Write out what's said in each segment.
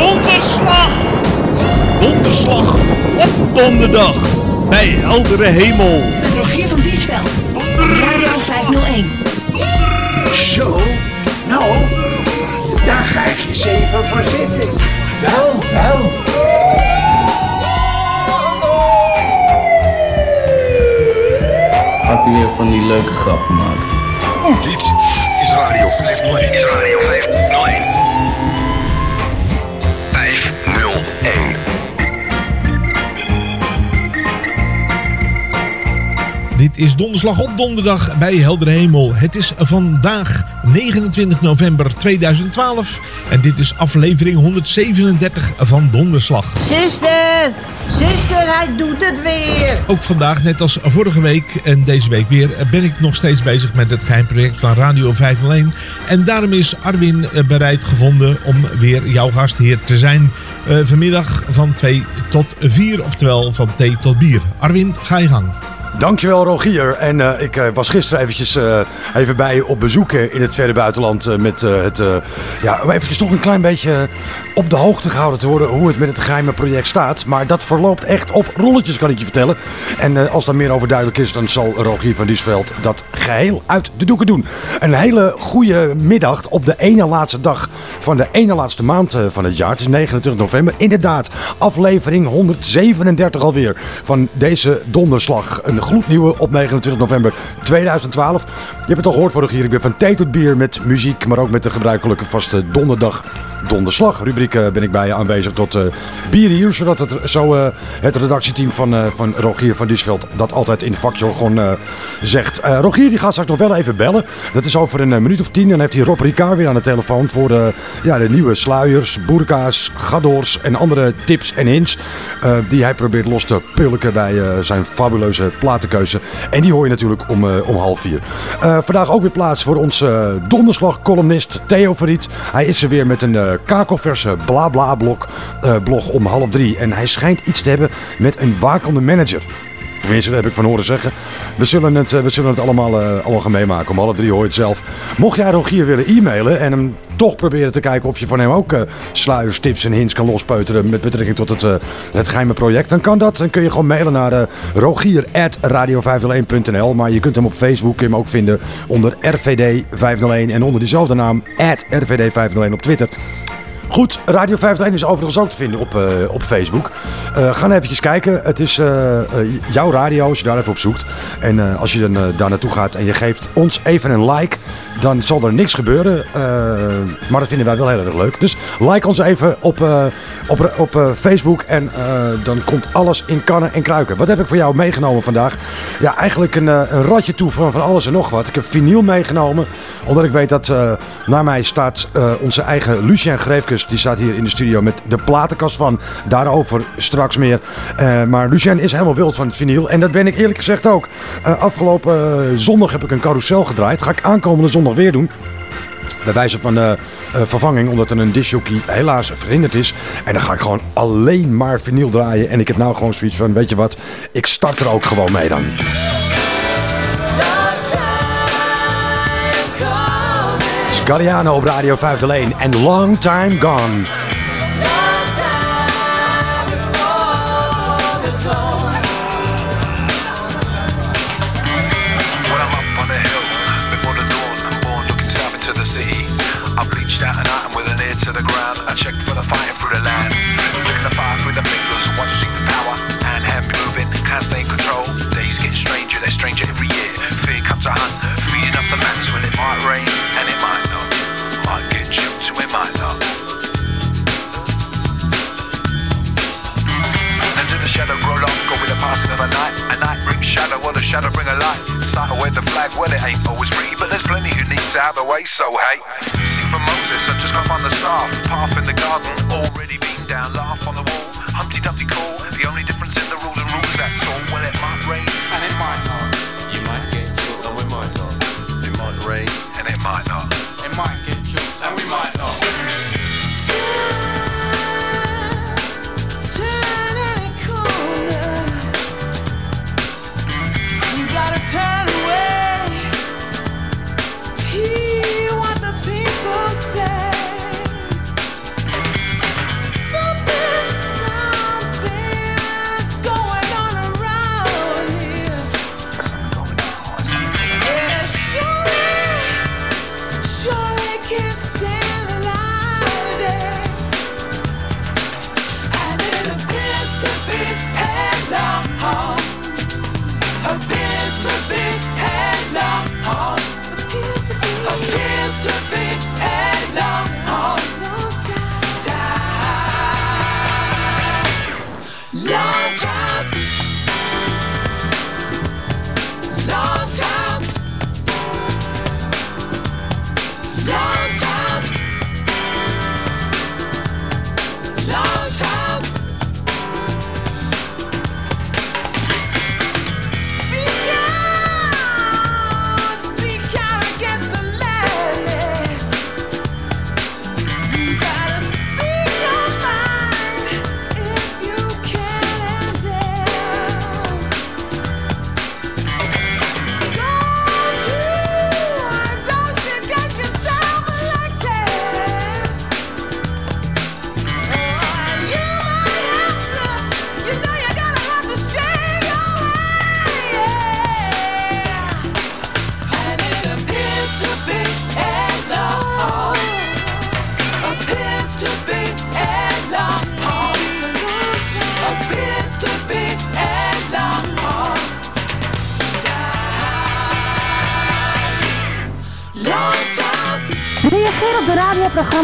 Donderslag! Donderslag op donderdag bij heldere hemel. Met Rogier van Diesveld. Radio 501. Zo, nou, daar ga ik eens even voor zitten. Wel, wel. Gaat u weer van die leuke grappen maken? Dit is Radio 501. Is Radio 501. 501. Dit is donderslag op donderdag bij Heldere Hemel. Het is vandaag 29 november 2012 en dit is aflevering 137 van Donderslag. Zuster, zuster, hij doet het weer. Ook vandaag, net als vorige week en deze week weer, ben ik nog steeds bezig met het geheimproject van Radio 501. En daarom is Arwin eh, bereid gevonden om weer jouw gastheer te zijn. eh, vanmiddag van 2 tot 4, oftewel van thee tot bier. Arwin, ga je gang. Dankjewel Rogier. En eh, ik eh, was gisteren eventjes eh, even bij je op bezoek in het verre buitenland met het, ja, om eventjes toch een klein beetje op de hoogte gehouden te worden hoe het met het geheime project staat. Maar dat verloopt echt op rolletjes kan ik je vertellen. En als daar meer over duidelijk is, dan zal Rogier van Diesveld dat geheel uit de doeken doen. Een hele goede middag op de ene laatste dag van de ene laatste maand van het jaar. Het is 29 november. Inderdaad, aflevering 137 alweer van deze donderslag. Een gloednieuwe op 29 november 2012. Je hebt het al gehoord vorig jaar. Ik ben van thee tot bier met muziek, maar ook met de gebruikelijke vaste donderdag donderslag rubriek eh, ben ik bij je aanwezig tot eh bier hier. Zodat het, zo, eh, het redactieteam van, van Rogier van Diesveld dat altijd in vakjargon zegt. Rogier die gaat straks nog wel even bellen. Dat is over een minuut of tien. Dan heeft hij Rob Ricard weer aan de telefoon voor ja, de nieuwe sluiers, boerka's, gadors en andere tips en hints. die hij probeert los te pulken bij zijn fabuleuze platenkeuze. En die hoor je natuurlijk om, om half vier. Eh, vandaag ook weer plaats voor onze donderslag-columnist Theo Verriet. Hij is er weer met een eh kakelverse bla-bla-blog eh, blog om half drie. En hij schijnt iets te hebben met een wakende manager. Tenminste, dat heb ik van horen zeggen. We zullen het, eh, we zullen het allemaal, eh, allemaal meemaken. Om half drie hoor je het zelf. Mocht jij Rogier willen e-mailen en hem toch proberen te kijken of je van hem ook sluiers, tips en hints kan lospeuteren met betrekking tot het, het geheime project, dan kan dat. Dan kun je gewoon mailen naar uh, rogier.radio501.nl. Maar je kunt hem op Facebook hem ook vinden onder RVD501 en onder diezelfde naam RVD501 op Twitter. Goed, Radio 501 is overigens ook te vinden op, eh, op Facebook. Eh, ga eventjes kijken. Het is eh, jouw radio als je daar even op zoekt. En als je dan daar naartoe gaat en je geeft ons even een like, dan zal er niks gebeuren. Maar dat vinden wij wel heel erg leuk. Dus like ons even op, op, op Facebook en dan komt alles in kannen en kruiken. Wat heb ik voor jou meegenomen vandaag? Ja, eigenlijk een, een ratje toe van, van alles en nog wat. Ik heb vinyl meegenomen, omdat ik weet dat naar mij staat onze eigen Lucien Greefkes. Die staat hier in de studio met de platenkast van. Daarover straks meer. Eh, maar Lucien is helemaal wild van het vinyl. En dat ben ik eerlijk gezegd ook. Eh, afgelopen eh, zondag heb ik een carousel gedraaid. Ga ik aankomende zondag weer doen. Bij wijze van vervanging, omdat er een discjockey helaas verhinderd is. En dan ga ik gewoon alleen maar vinyl draaien. En ik heb nou gewoon zoiets van, weet je wat, ik start er ook gewoon mee dan. Scaliano op Radio 501 en Long Time Gone. The shadow bring a light. Sight away the flag, well it ain't always pretty, but there's plenty who need to have a way. So hey, sing for Moses, I just got on the staff. Path in the garden, already been down, laugh on the wall. Humpty Dumpty call. The only difference in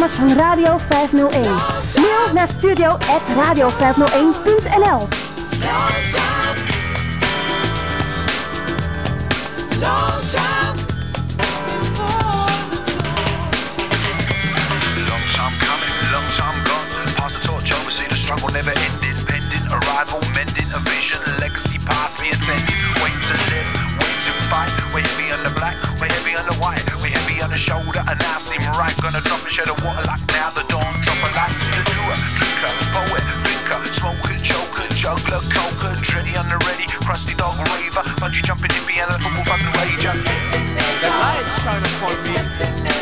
radioprogramma's van Radio 501. Mail naar studio.radio501.nl Long time. Long time. Long time coming, long time gone. Pass the torch over, see the struggle never ending. Pending arrival, mending a vision, legacy shoulder, and now seem right. Gonna drop a shed of water like now the dawn. Drop a light to the doer, drinker, poet, thinker, smoker, joker, juggler, coker, dready on the ready, crusty dog raver, bungee jumping hippie and a football fucking rager. The light shine upon me.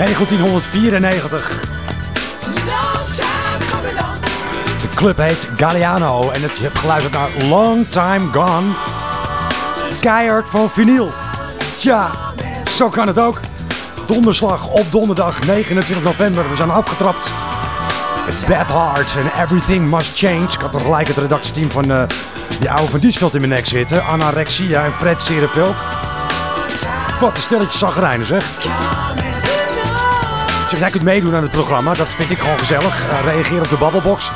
1994. Long time coming on. De club heet Galliano en het, je hebt geluisterd naar Long Time Gone. Keihard van vinyl. Tja, zo kan het ook. Donderslag op donderdag 29 november. We zijn afgetrapt. It's Bad Hearts and Everything Must Change. Ik had er gelijk het redactieteam van eh, die oude van Diesveld in mijn nek zitten. Anorexia en Fred Serenveld. Wat een stelletje zagrijnen zeg. Zeg, jij kunt meedoen aan het programma. Dat vind ik gewoon gezellig. Eh, reageer op de babbelbox.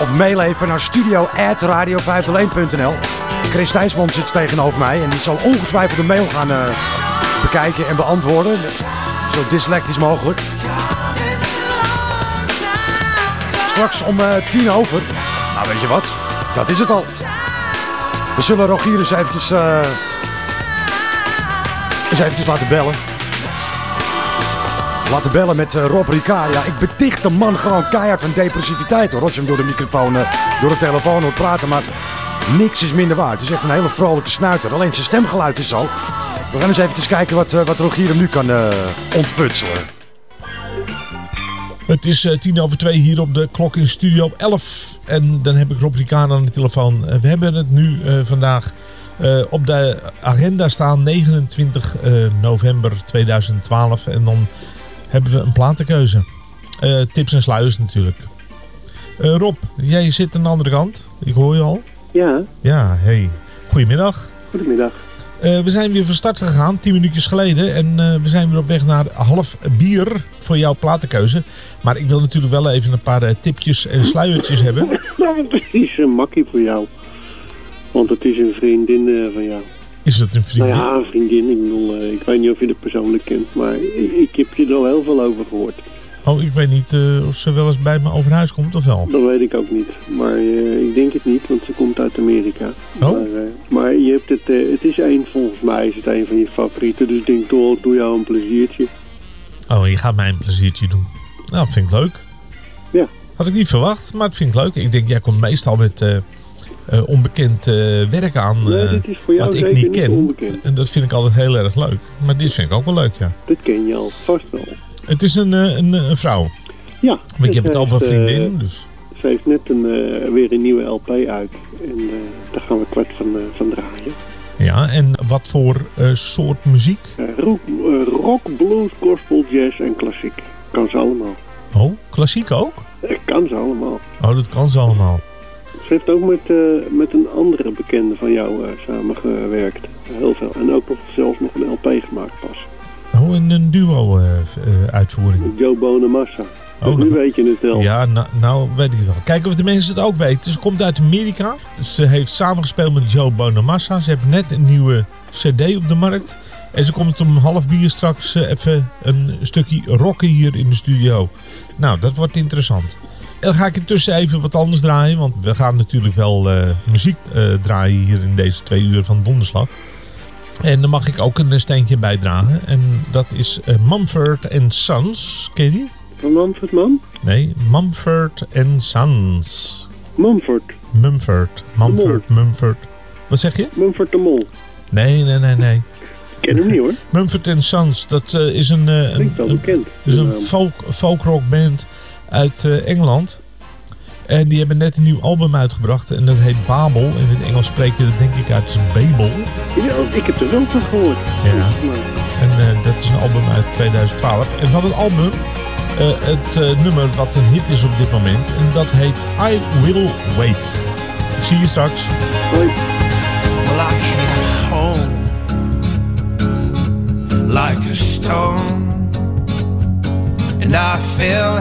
Of mail even naar studio.radio501.nl Chris Thijsman zit tegenover mij. En die zal ongetwijfeld de mail gaan eh, bekijken en beantwoorden. Zo dyslectisch mogelijk. Straks om eh, tien over. Nou, weet je wat? Dat is het al. We zullen Rogier eens eventjes, eens eventjes laten bellen. Laten bellen met eh, Rob Ricard. Ja, ik beticht de man gewoon keihard van depressiviteit hoor. Hem door de microfoon, eh, door de telefoon hoort praten. Maar niks is minder waard. Het is echt een hele vrolijke snuiter. Alleen zijn stemgeluid is zo. We gaan eens even kijken wat, eh, wat Rogier hem nu kan ontfutselen. Het is tien over twee hier op de klok in Studio 11. En dan heb ik Rob Ricard aan de telefoon. We hebben het nu vandaag op de agenda staan 29 eh, november 2012. En dan hebben we een platenkeuze. Eh, tips en sluiers natuurlijk. Eh, Rob, jij zit aan de andere kant. Ik hoor je al. Ja, Ja, hey. Goedemiddag. goedemiddag. Eh, we zijn weer van start gegaan, 10 minuutjes geleden. En we zijn weer op weg naar half bier voor jouw platenkeuze. Maar ik wil natuurlijk wel even een paar tipjes en sluiertjes hebben. Nou, precies een makkie voor jou. Want het is een vriendin van jou. Is dat een vriendin? Nou ja, een vriendin. Ik bedoel, eh, ik weet niet of je het persoonlijk kent, maar ik, ik heb je er al heel veel over gehoord. Oh, ik weet niet eh, of ze wel eens bij me over huis komt of wel. Dat weet ik ook niet. Maar eh, ik denk het niet, want ze komt uit Amerika. Oh. Maar, maar je hebt het, het is een, volgens mij is het een van je favorieten. Dus ik denk toch, doe jou een pleziertje. Oh, je gaat mij een pleziertje doen. Nou, dat vind ik leuk. Ja. Had ik niet verwacht, maar dat vind ik leuk. Ik denk, jij komt meestal met eh, onbekend eh, werk aan. Nee, eh, dit is voor jou wat ik niet ken. onbekend. En dat vind ik altijd heel erg leuk. Maar dit vind ik ook wel leuk, ja. Dat ken je al vast wel. Het is een, een, een vrouw. Ja. Maar ik heb het over heeft, vriendin. Dus. Ze heeft net een, weer een nieuwe LP uit. En daar gaan we kwart van, van draaien. Ja, en wat voor soort muziek? Rock, rock, blues, gospel, jazz en klassiek. Kan ze allemaal. Oh, klassiek ook? Kan ze allemaal. Oh, dat kan ze allemaal. Ze heeft ook met, eh, met een andere bekende van jou eh, samengewerkt. Heel veel. En ook nog zelfs nog een LP gemaakt pas. Oh, in een duo-uitvoering. Joe Bonamassa. Oh, dus nu weet je het wel. ja, nou, nou weet ik het wel. Kijken of de mensen het ook weten. Ze komt uit Amerika. Ze heeft samengespeeld met Joe Bonamassa. Ze heeft net een nieuwe cd op de markt. En ze komt om half bier straks eh, even een stukje rocken hier in de studio. Nou, dat wordt interessant. En dan ga ik intussen even wat anders draaien. Want we gaan natuurlijk wel eh, muziek eh, draaien hier in deze twee uur van Donderslag. En dan mag ik ook een steentje bijdragen. En dat is eh, Mumford Sons. Ken je die? Van Mumford Man? Nee, Mumford Sons. Mumford. Mumford. Mumford, Mumford. Wat zeg je? Mumford de Mol. Nee, nee, nee, nee. Ik ken hem niet hoor. Mumford Sons, dat eh, is een, eh, een, Klinkt wel een, bekend. is een De naam. folk, folkrock band uit eh, Engeland. En die hebben net een nieuw album uitgebracht en dat heet Babel. In het Engels spreek je dat denk ik uit als Babel. Ja, ik heb er wel van gehoord. Ja. En eh, dat is een album uit 2012. En van het album eh, het eh, nummer wat een hit is op dit moment. En dat heet I Will Wait. Ik zie je straks. Hoi. Well, I came home like a stone, and I fell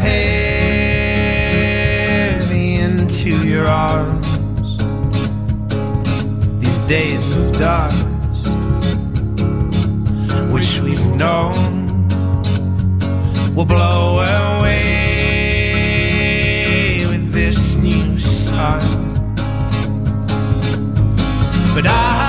into your arms. These days of darkness, which we've known, will blow away with this new sun. But I'll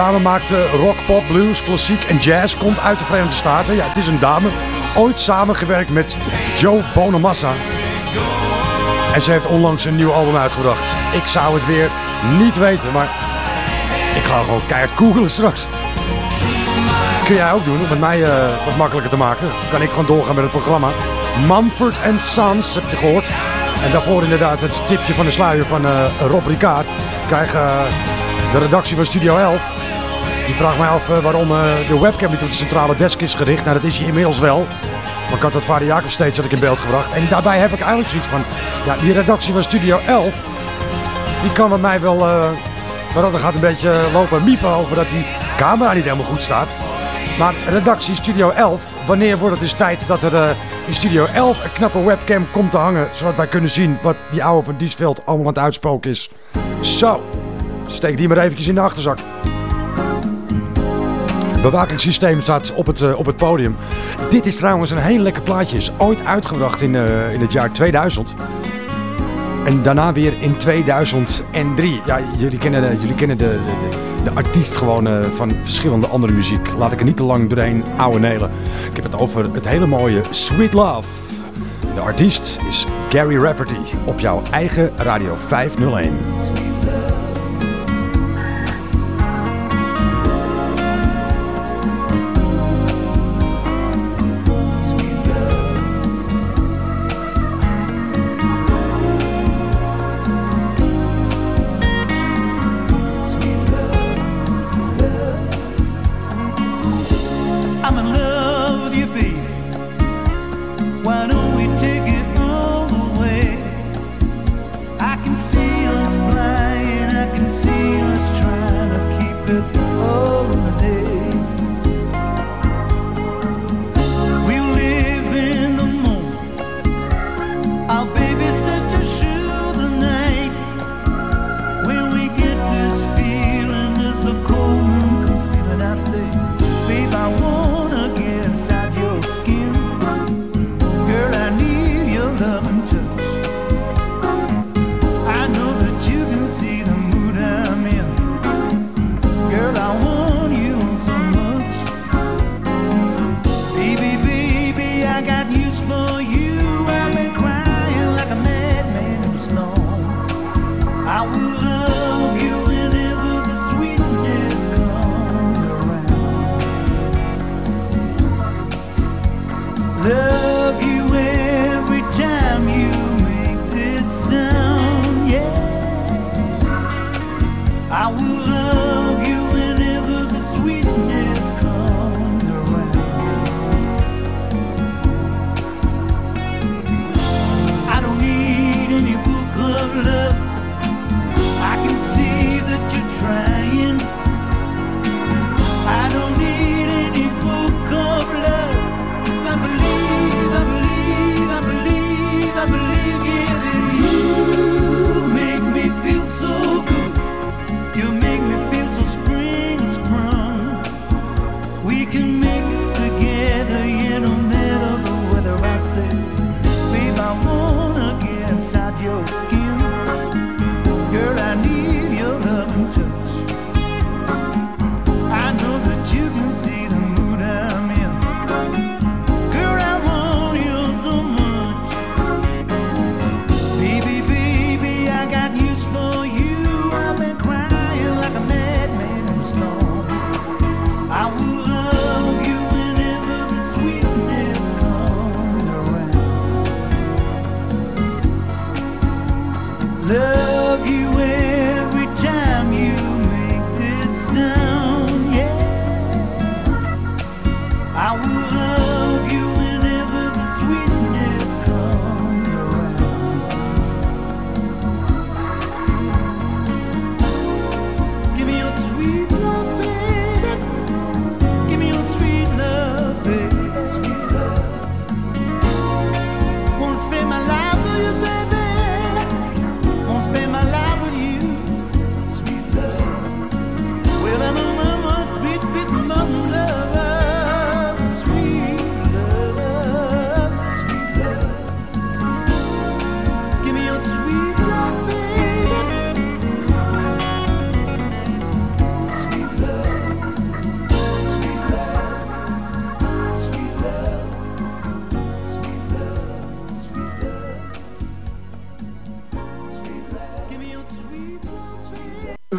dame maakte rock, pop, blues, klassiek en jazz. Komt uit de Verenigde Staten. Ja, het is een dame. Ooit samengewerkt met Joe Bonamassa. En ze heeft onlangs een nieuw album uitgebracht. Ik zou het weer niet weten, maar ik ga gewoon keihard googelen straks. Kun jij ook doen om het mij eh, wat makkelijker te maken. Kan ik gewoon doorgaan met het programma. Mumford Sons, heb je gehoord. En daarvoor inderdaad het tipje van de sluier van eh, Rob Ricard. Krijg eh, de redactie van Studio 11. Die vraagt mij af eh, waarom eh, de webcam niet op de centrale desk is gericht. Nou, dat is hij inmiddels wel. Maar ik had dat vader Jacob steeds had ik in beeld gebracht. En daarbij heb ik eigenlijk zoiets van... Ja, die redactie van Studio 11... Die kan met mij wel... eh maar dat gaat een beetje lopen miepen over dat die camera niet helemaal goed staat. Maar redactie Studio 11, wanneer wordt het dus tijd dat er in Studio 11 een knappe webcam komt te hangen, zodat wij kunnen zien wat die oude van Diesveld allemaal aan het uitspoken is. Zo, steek die maar eventjes in de achterzak. Bewakingssysteem staat op het, eh, op het podium. Dit is trouwens een heel lekker plaatje. Is ooit uitgebracht in, eh, in het jaar 2000. En daarna weer in 2003. Ja, jullie kennen de, jullie kennen de, de, de artiest gewoon eh, van verschillende andere muziek. Laat ik er niet te lang doorheen ouwe nelen. Ik heb het over het hele mooie Sweet Love. De artiest is Gary Rafferty op jouw eigen Radio 501.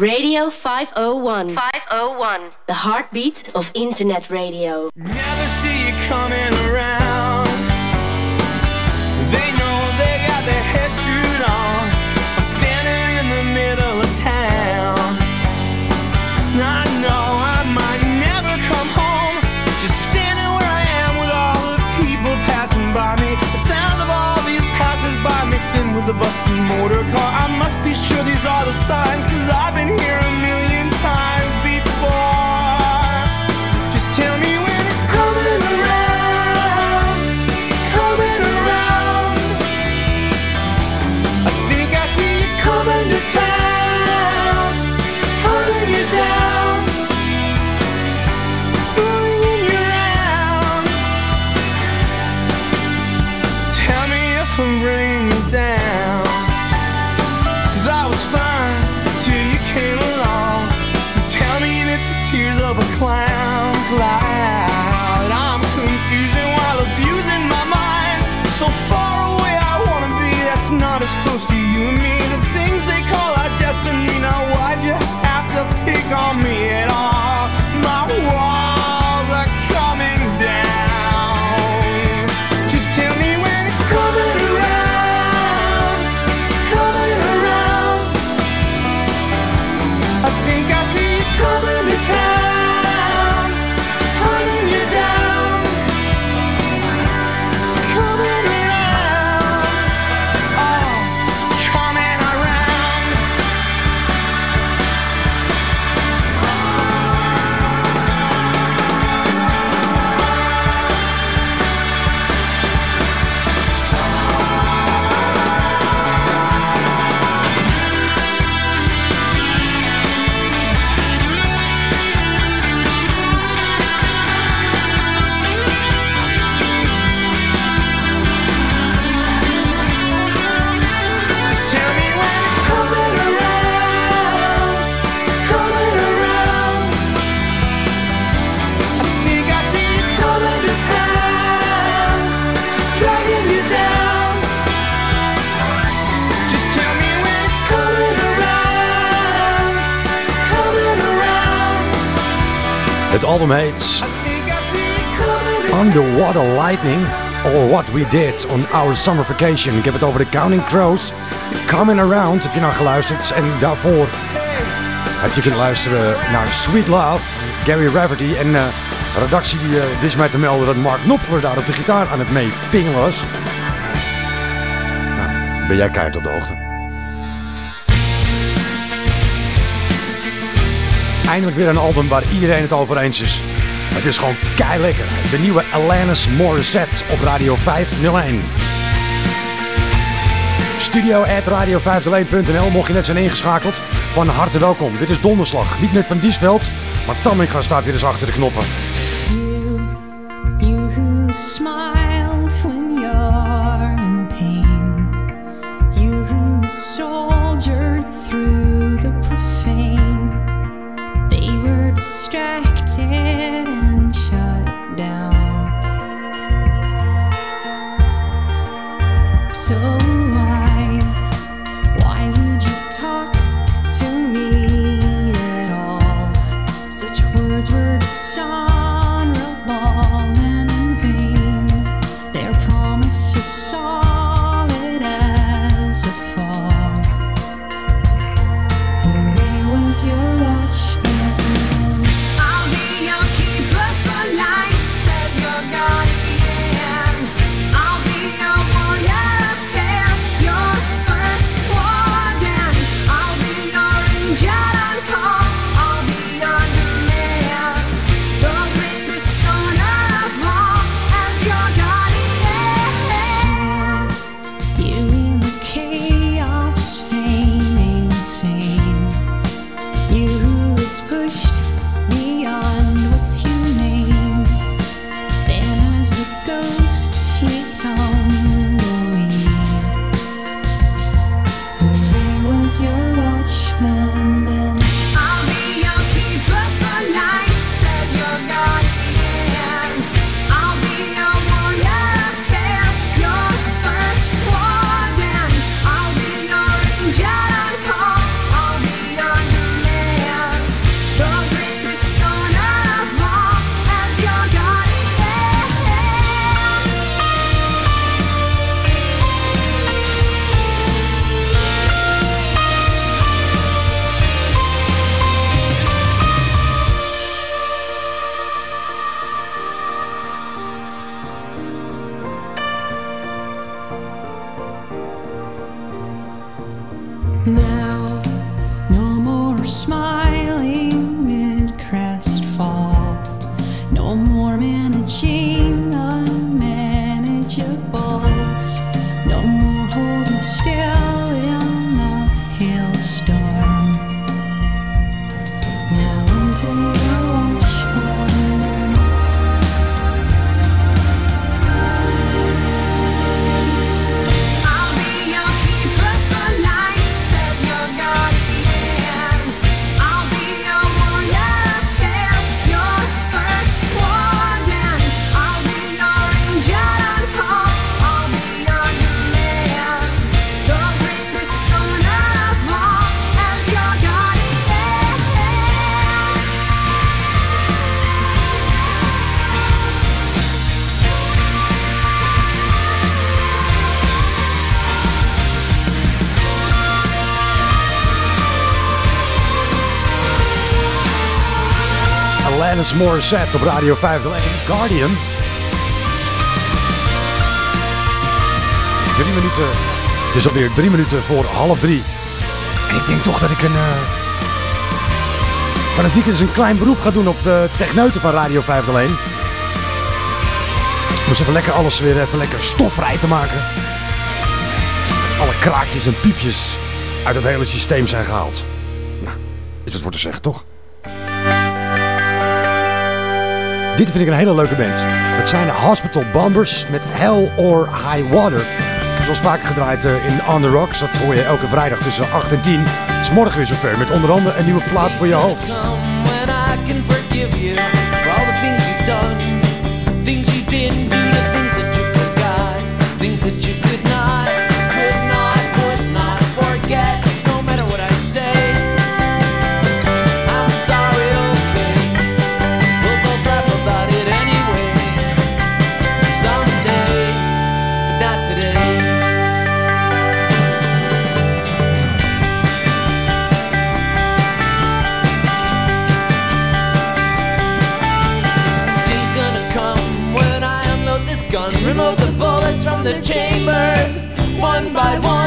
Radio 501. 501. The heartbeat of internet radio. Never see you coming around. They know they got their heads screwed on. I'm standing in the middle of town. I know I might never come home. Just standing where I am with all the people passing by me. The sound of all these passers-by mixed in with the bus and motor car. I must be sure these are the signs, cause I've been here not as close to you and me. Underwater Lightning or What We Did on Our Summer Vacation. Ik heb het over de Counting Crows. Coming Around heb je nou geluisterd. En daarvoor heb je kunnen luisteren naar Sweet Love, Gary Rafferty. En de redactie eh, wist mij te melden dat Mark Knopfler daar op de gitaar aan het meepingen was. Nou, ben jij keihard op de hoogte. Eindelijk weer een album waar iedereen het over eens is. Het is gewoon kei lekker. De nieuwe Alanis Morissette op Radio 501. Studio at radio501.nl mocht je net zijn ingeschakeld. Van harte welkom. Dit is Donderslag. Niet met Van Diesveld, maar Tamminga staat weer eens achter de knoppen. Morissette op Radio 501. Guardian. Drie minuten. Het is alweer drie minuten voor half drie. En ik denk toch dat ik een... eh, van het weekend een klein beroep ga doen op de techneuten van Radio 501. Om eens even lekker alles weer even lekker stofvrij te maken. Alle kraakjes en piepjes uit het hele systeem zijn gehaald. Nou, is het voor te zeggen, toch? Dit vind ik een hele leuke band. Het zijn de Hospital Bombers met Hell or High Water. Zoals vaker gedraaid eh, in On The Rocks. Dat hoor je elke vrijdag tussen 8 en 10. Het is morgen weer zover met onder andere een nieuwe plaat voor je hoofd. One by one,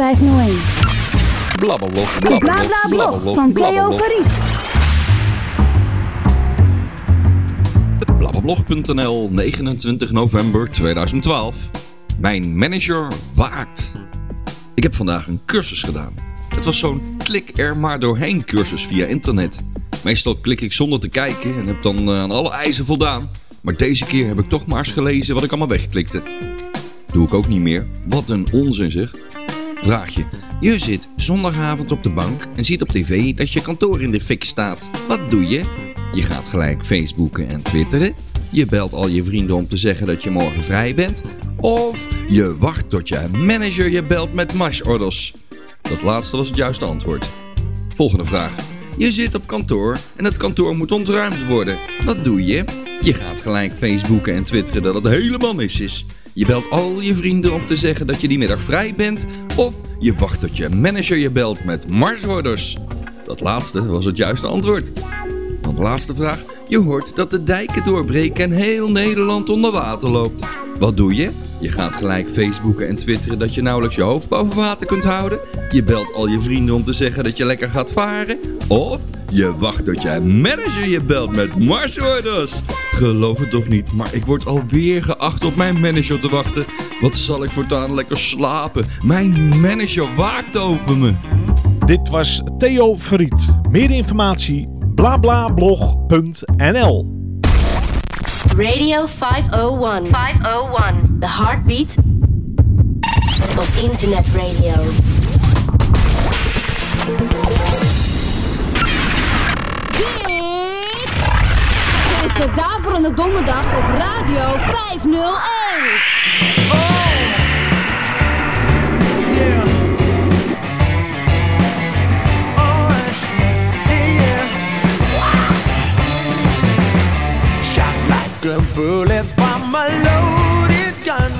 501. Blablablog. Van Theo Verriet. Blablablog.nl, 29 november 2012. Mijn manager waakt. Ik heb vandaag een cursus gedaan. Het was zo'n klik er maar doorheen cursus via internet. Meestal klik ik zonder te kijken en heb dan eh, aan alle eisen voldaan. Maar deze keer heb ik toch maar eens gelezen wat ik allemaal wegklikte. Doe ik ook niet meer. Wat een onzin zeg. Vraagje. Je zit zondagavond op de bank en ziet op tv dat je kantoor in de fik staat. Wat doe je? Je gaat gelijk Facebooken en Twitteren. Je belt al je vrienden om te zeggen dat je morgen vrij bent. Of je wacht tot je manager je belt met marsorders. Dat laatste was het juiste antwoord. Volgende vraag. Je zit op kantoor en het kantoor moet ontruimd worden. Wat doe je? Je gaat gelijk Facebooken en twitteren dat het helemaal mis is. Je belt al je vrienden om te zeggen dat je die middag vrij bent. Of je wacht tot je manager je belt met marsorders. Dat laatste was het juiste antwoord. Dan de laatste vraag. Je hoort dat de dijken doorbreken en heel Nederland onder water loopt. Wat doe je? Je gaat gelijk Facebooken en twitteren dat je nauwelijks je hoofd boven water kunt houden. Je belt al je vrienden om te zeggen dat je lekker gaat varen. Of je wacht tot je manager je belt met marsorders. Geloof het of niet, maar ik word alweer geacht op mijn manager te wachten. Wat zal ik voortaan lekker slapen? Mijn manager waakt over me. Dit was Theo Verriet. Meer informatie blablablog.nl Radio 501. 501. The heartbeat of internet radio. Dit is de Daverende Donderdag op Radio 501. Shot like a bullet from a loaded gun.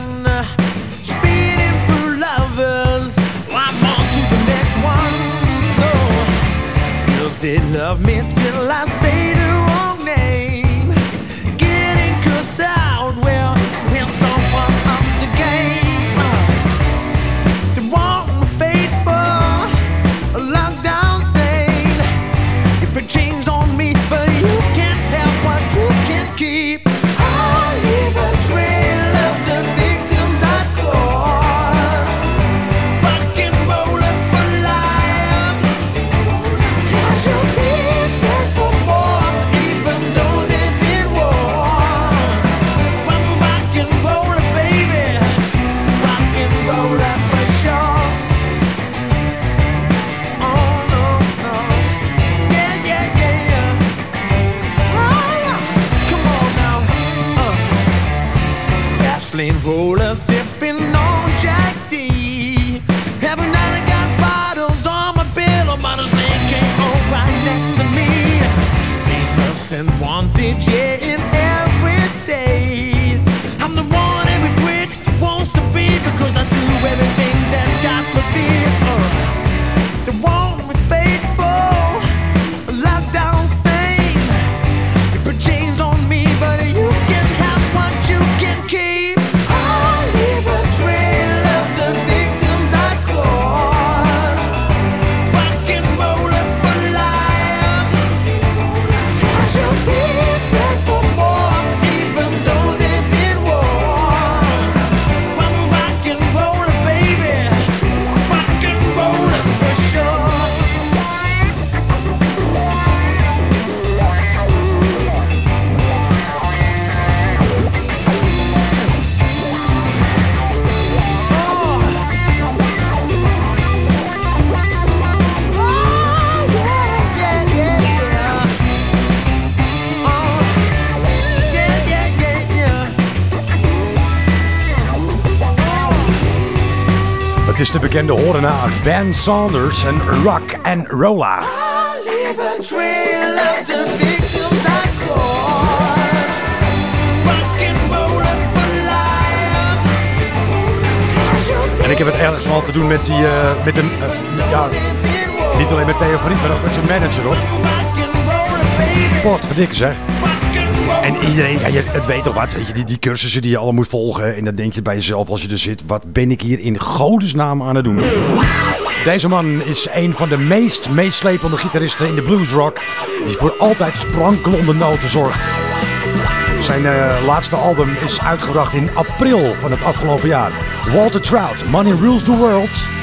Speeding lovers. I'm on to the next one. Oh, Girls, they love me till I say the wrong Ben Saunders en Rock and Rolla. En ik heb het ergens wel te doen met die, eh, met een, eh, ja, niet alleen met Theo maar ook met zijn manager hoor. Pot, verdikken zeg. En iedereen, ja, het weet toch wat, weet je, die, die cursussen die je allemaal moet volgen. En dan denk je bij jezelf als je er zit, wat ben ik hier in godesnaam aan het doen? Deze man is een van de meest meeslepende gitaristen in de bluesrock. Die voor altijd sprankelende noten zorgt. Zijn eh, laatste album is uitgebracht in april van het afgelopen jaar. Walter Trout, Money Rules the World.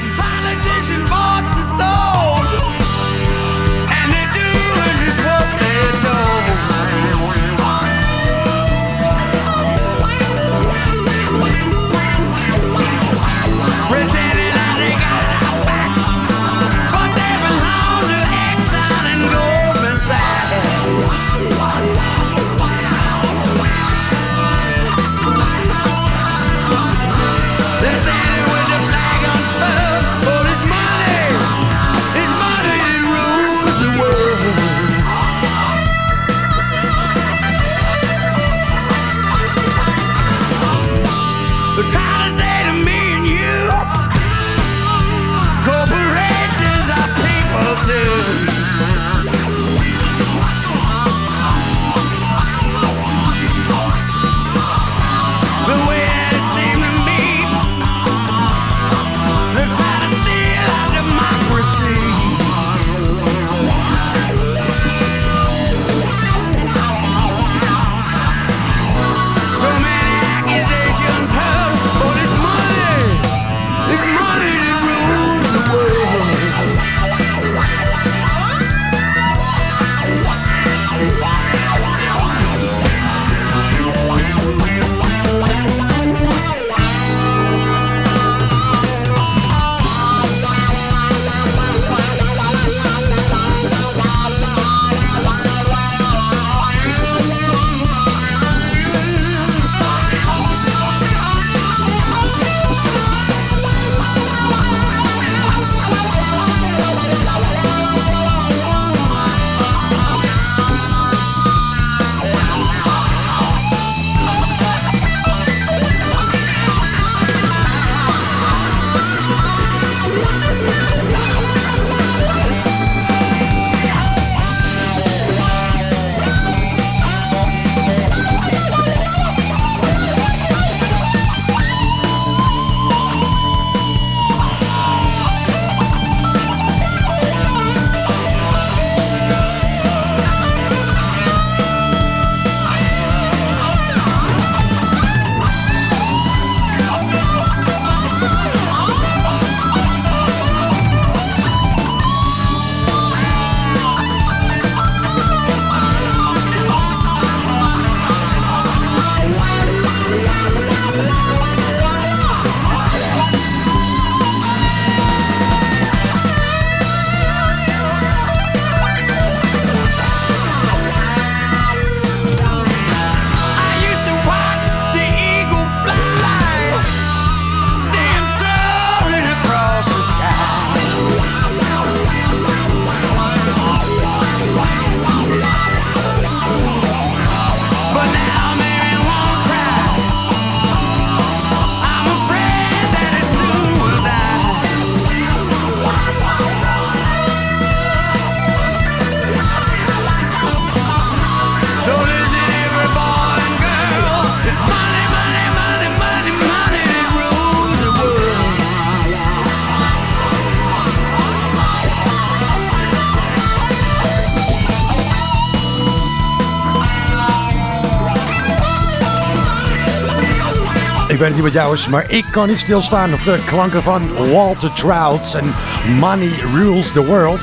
Ik het niet wat jou is, maar ik kan niet stilstaan op de klanken van Walter Trout en Money Rules the World.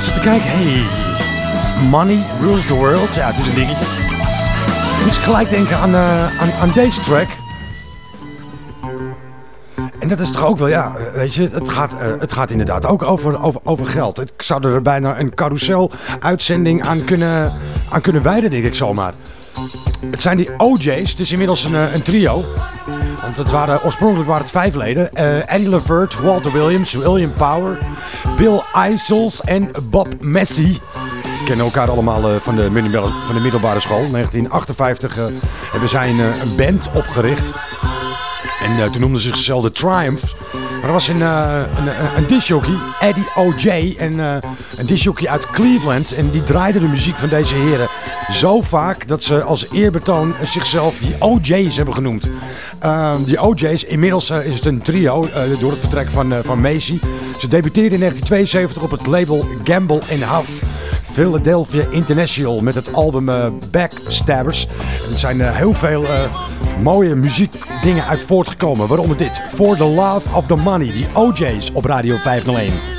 Zit te kijken, hey, Money Rules the World. Ja, het is een dingetje. Moet gelijk denken aan, eh, aan, aan deze track. En dat is toch ook wel, ja, eh, weet je, het gaat, eh, het gaat inderdaad ook over, over, over geld. Ik zou er bijna een carousel-uitzending aan kunnen, aan kunnen wijden, denk ik zomaar. Het zijn die OJ's, het is inmiddels een, een trio. Want het waren, oorspronkelijk waren het vijf leden. Eh, Eddie Levert, Walter Williams, William Power, Bill Isels en Bob Messi. Kennen elkaar allemaal eh, van, de van de middelbare school. 1958 eh, hebben zij een, eh, een band opgericht. En eh, toen noemden ze zichzelf de Triumph. Maar er was een, eh een, een, Eddie O.J. En, eh, een discjockey uit Cleveland. En die draaide de muziek van deze heren zo vaak dat ze als eerbetoon zichzelf die O.J.'s hebben genoemd. Ehm, die O.J.'s, inmiddels eh, is het een trio eh, door het vertrek van, eh, van Macy. Ze debuteerden in 1972 op het label Gamble Huff. Philadelphia International met het album Backstabbers. Er zijn heel veel mooie muziekdingen uit voortgekomen. Waaronder dit. For the Love of the Money. Die OJ's op Radio 501.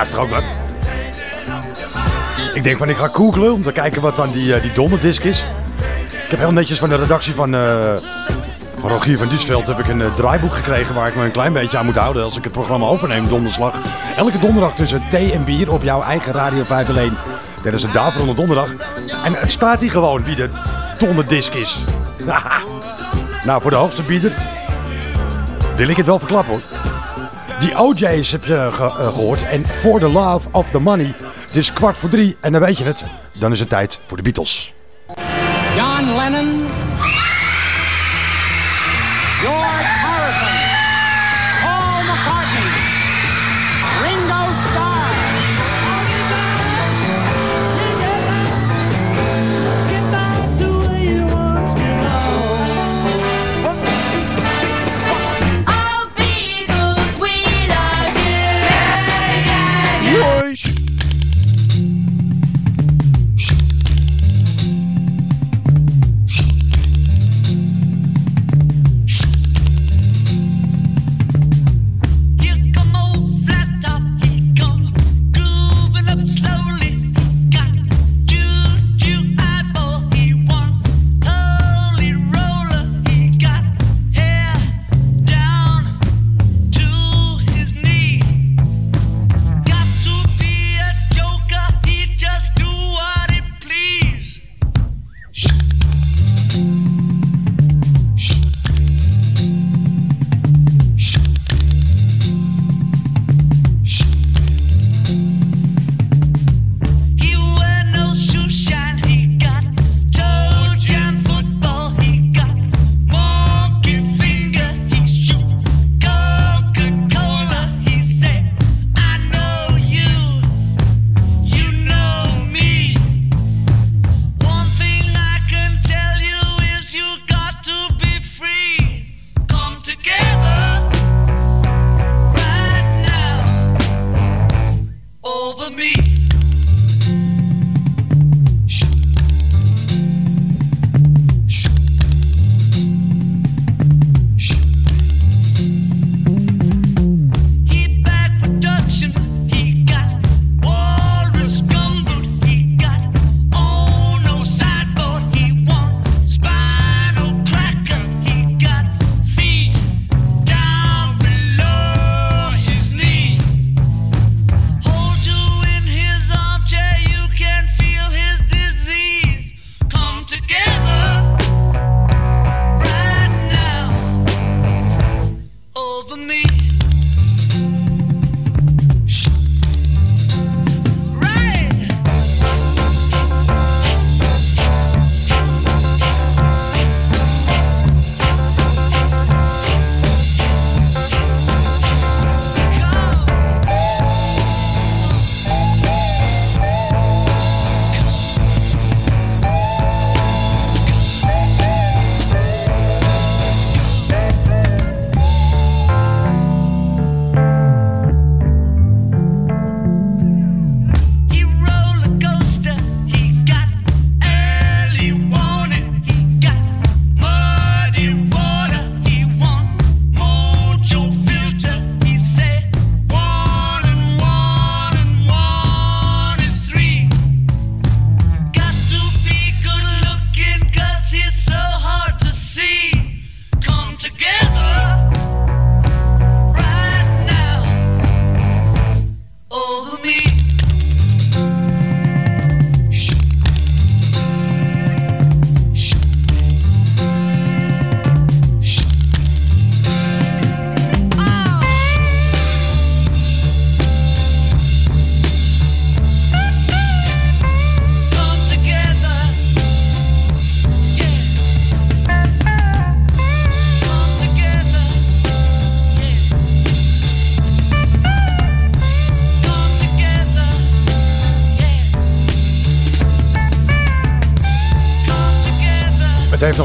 Ja, is ook wat? Ik denk van ik ga googlen om te kijken wat dan die, eh, die donderdisc is. Ik heb heel netjes van de redactie van, eh, van Rogier van Duitsveld heb ik een eh, draaiboek gekregen waar ik me een klein beetje aan moet houden als ik het programma overneem, donderslag. Elke donderdag tussen thee en bier op jouw eigen Radio 501. Tijdens de Daverende Donderdag. En het staat hier gewoon wie de donderdisc is. nou, voor de hoogste bieder wil ik het wel verklappen hoor. Die OJ's heb je ge- eh, gehoord. En For the Love of the Money. Het is kwart voor drie en dan weet je het. Dan is het tijd voor de Beatles. John Lennon,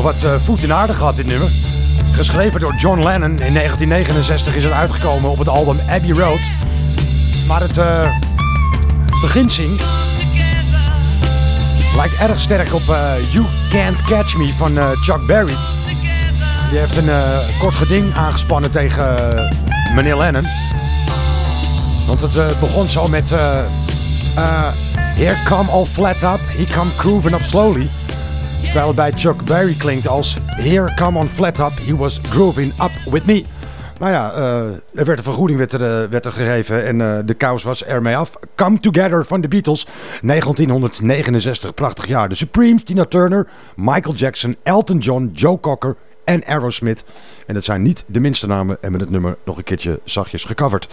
wat eh, voet in aarde gehad, dit nummer. Geschreven door John Lennon. In 1969 is het uitgekomen op het album Abbey Road. Maar het eh beginzing lijkt erg sterk op eh, You Can't Catch Me van Chuck Berry. Die heeft een kort geding aangespannen tegen meneer Lennon. Want het begon zo met... Here come all flat up, he come grooving up slowly. Terwijl het bij Chuck Berry klinkt als... Here come on flat up, he was grooving up with me. Nou ja, eh, er werd een vergoeding werd er, eh, werd er gegeven en eh, de kous was ermee af. Come Together van de Beatles, 1969, prachtig jaar. De Supremes, Tina Turner, Michael Jackson, Elton John, Joe Cocker en Aerosmith. En dat zijn niet de minste namen en hebben het nummer nog een keertje zachtjes gecoverd.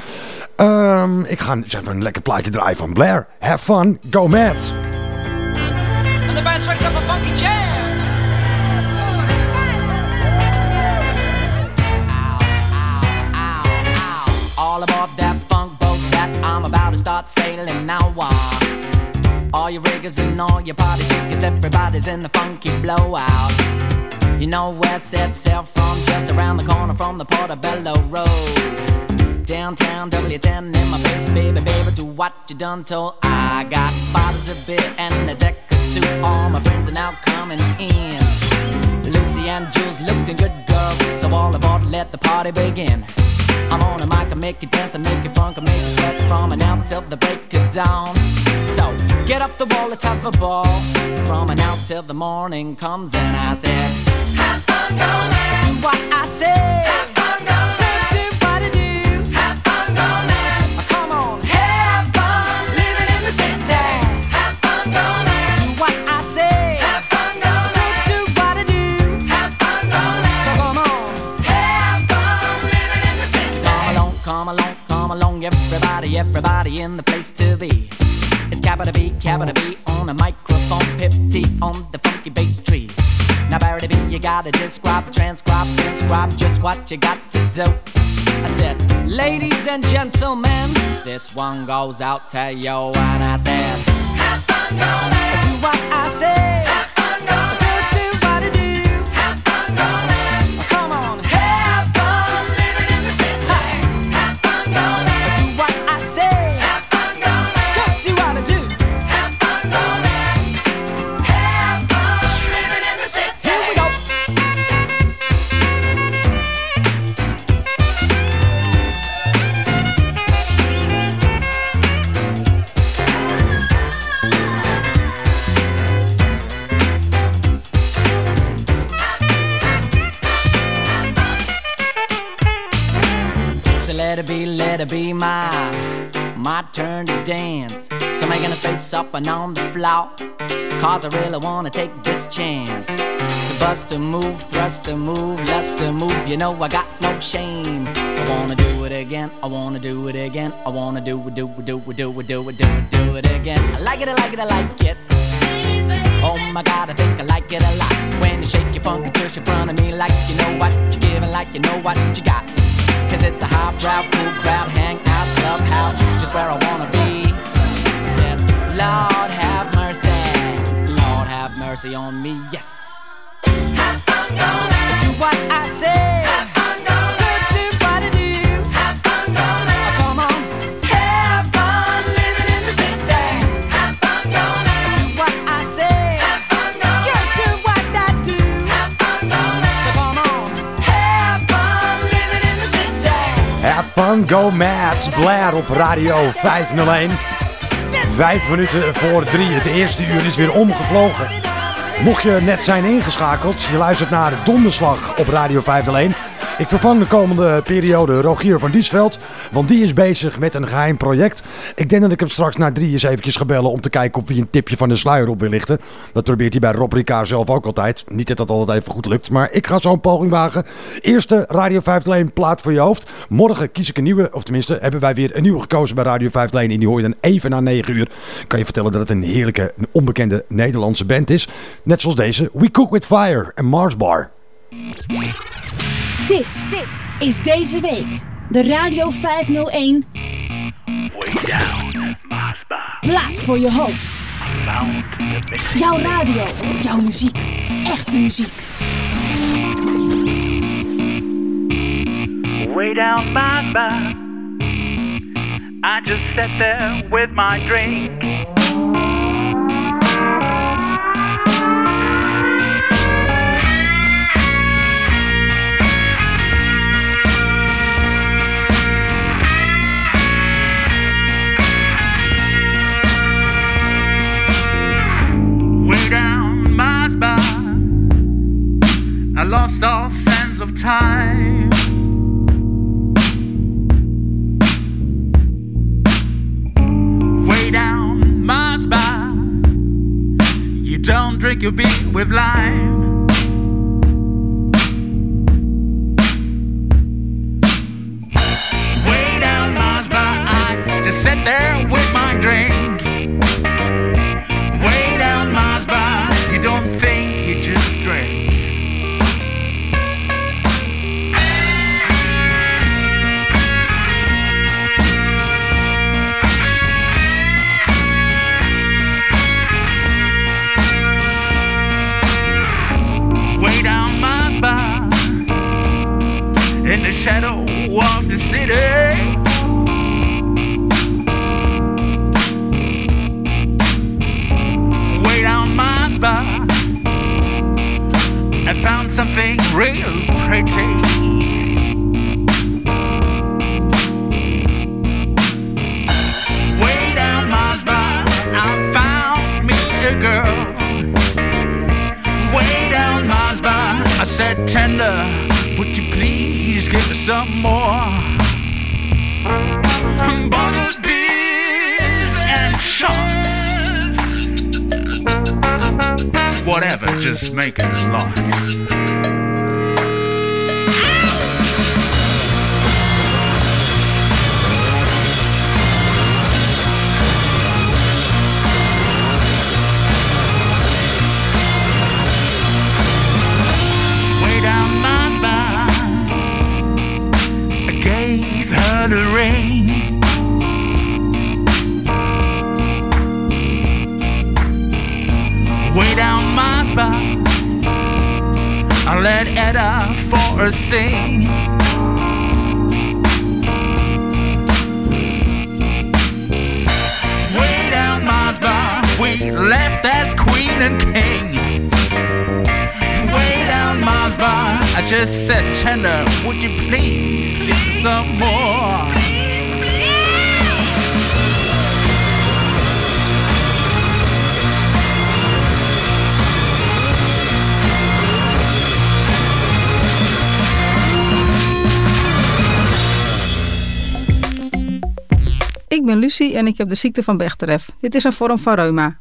Ehm, ik ga eens even een lekker plaatje draaien van Blair. Have fun, go mad. And the band strikes up a funky jam. Sailing now. Uh. All your riggers and all your party chickens, everybody's in the funky blowout. You know where set sail from, just around the corner from the Portobello Road. Downtown W10 in my face, baby, baby, do what you done told. I got bottles of beer and a deck or two. All my friends are now coming in. Lucy and Jules looking good girls, so all aboard, let the party begin. I'm on a mic, I make you dance, I make you funk, I make you sweat from now till the break of dawn. So get up the wall, let's have a ball. From now till the morning comes, and I said, Have fun, go mad. Do what I say. Everybody, in the place to be. It's capital B, capital B on the microphone, Pip T on the funky bass tree. Now, Barry B, you gotta describe, transcribe, inscribe just what you got to do. I said, ladies and gentlemen, this one goes out to you, and I said, Have fun, go mad. Do what I say. Space on the floor. Cause I really wanna take this chance. To bust a move, thrust a move, lust a move. You know I got no shame. I wanna do it again, I wanna do it again. I wanna do it, do it, do it, do it, do it, do it, do it again. I like it, I like it, I like it. Oh my god, I think I like it a lot. When you shake your funky tush in front of me like you know what you're giving, like you know what you got. Cause it's a highbrow, cool crowd, hang hangout, clubhouse, just where I wanna be. Lord have mercy, Lord have mercy on me, yes. Have fun, go mad. Do what I say. Have fun. Do what I do. Have fun. Come on. Have fun living in the city. Have fun. Do what I say. Have fun, do what I do. Have fun. So come on. Have fun living in the city. Have fun, go mad. Blair op Radio 501. Vijf minuten voor drie. Het eerste uur is weer omgevlogen. Mocht je net zijn ingeschakeld, je luistert naar Donderslag op Radio 501. Ik vervang de komende periode Rogier van Diesveld, want die is bezig met een geheim project. Ik denk dat ik hem straks na drie eens eventjes ga bellen om te kijken of hij een tipje van de sluier op wil lichten. Dat probeert hij bij Rob Ricard zelf ook altijd. Niet dat dat altijd even goed lukt, maar ik ga zo'n poging wagen. Eerste Radio 501 plaat voor je hoofd. Morgen kies ik een nieuwe, of tenminste hebben wij weer een nieuwe gekozen bij Radio 501 en die hoor je dan even na 9 uur. Kan je vertellen dat het een heerlijke, onbekende Nederlandse band is. Net zoals deze, We Cook With Fire en Mars Bar. Dit is deze week de Radio 501 Plaat voor je hoofd. Jouw radio, jouw muziek, echte muziek. Way down bar. I just sat there with my drink. way down Mars bar. I lost all sense of time. Way down Mars bar. You don't drink your beer with lime. Way down Mars bar. I just sit there with my drink. Shadow of the city. Way down Mars bar, I found something real pretty. Way down bar, I found me a girl. Way down Mars bar, I said tender, would you please give me some more? Bottles, beers, and shots. Whatever, just make it lots. Ring. Way down Mars bar, I let Etta for a sing. Way down Mars bar, we left as queen and king. Way down Mars bar, I just said tender, would you please me some more? Ik ben Lucie en ik heb de ziekte van Bechterew. Dit is een vorm van reuma.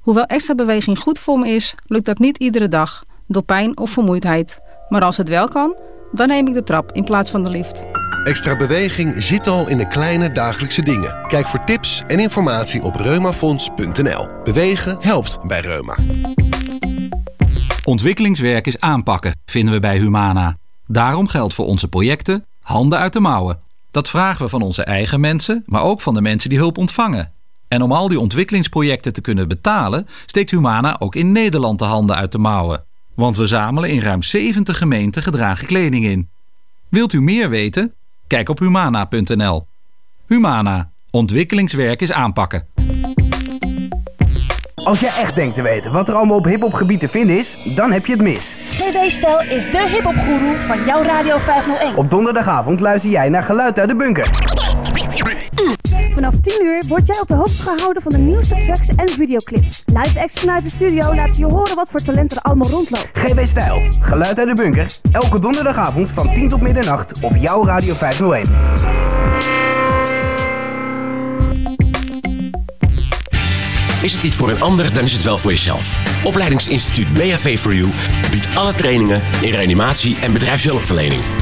Hoewel extra beweging goed voor me is, lukt dat niet iedere dag, door pijn of vermoeidheid. Maar als het wel kan, dan neem ik de trap in plaats van de lift. Extra beweging zit al in de kleine dagelijkse dingen. Kijk voor tips en informatie op reumafonds.nl. Bewegen helpt bij reuma. Ontwikkelingswerk is aanpakken, vinden we bij Humana. Daarom geldt voor onze projecten handen uit de mouwen. Dat vragen we van onze eigen mensen, maar ook van de mensen die hulp ontvangen. En om al die ontwikkelingsprojecten te kunnen betalen, steekt Humana ook in Nederland de handen uit de mouwen. Want we zamelen in ruim 70 gemeenten gedragen kleding in. Wilt u meer weten? Kijk op humana.nl. Humana. Ontwikkelingswerk is aanpakken. Als jij echt denkt te weten wat er allemaal op hiphopgebied te vinden is, dan heb je het mis. GB Stijl is de hiphopgoeroe van jouw Radio 501. Op donderdagavond luister jij naar Geluid uit de Bunker. Vanaf 10 uur word jij op de hoogte gehouden van de nieuwste tracks en videoclips. Live acts vanuit de studio laten je horen wat voor talent er allemaal rondloopt. GB Stijl, Geluid uit de Bunker. Elke donderdagavond van 10 tot middernacht op jouw Radio 501. Is het iets voor een ander, dan is het wel voor jezelf. Opleidingsinstituut BHV for You biedt alle trainingen in reanimatie en bedrijfshulpverlening.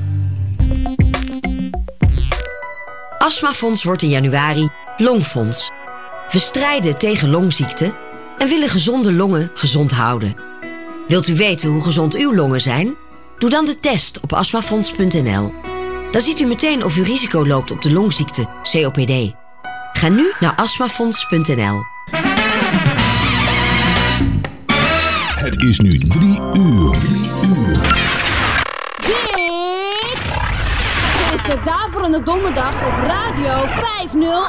Astmafonds wordt in januari Longfonds. We strijden tegen longziekten en willen gezonde longen gezond houden. Wilt u weten hoe gezond uw longen zijn? Doe dan de test op astmafonds.nl. Dan ziet u meteen of u risico loopt op de longziekte COPD. Ga nu naar astmafonds.nl. Het is nu drie uur. Drie uur. Is de Daverende Donderdag op Radio 501.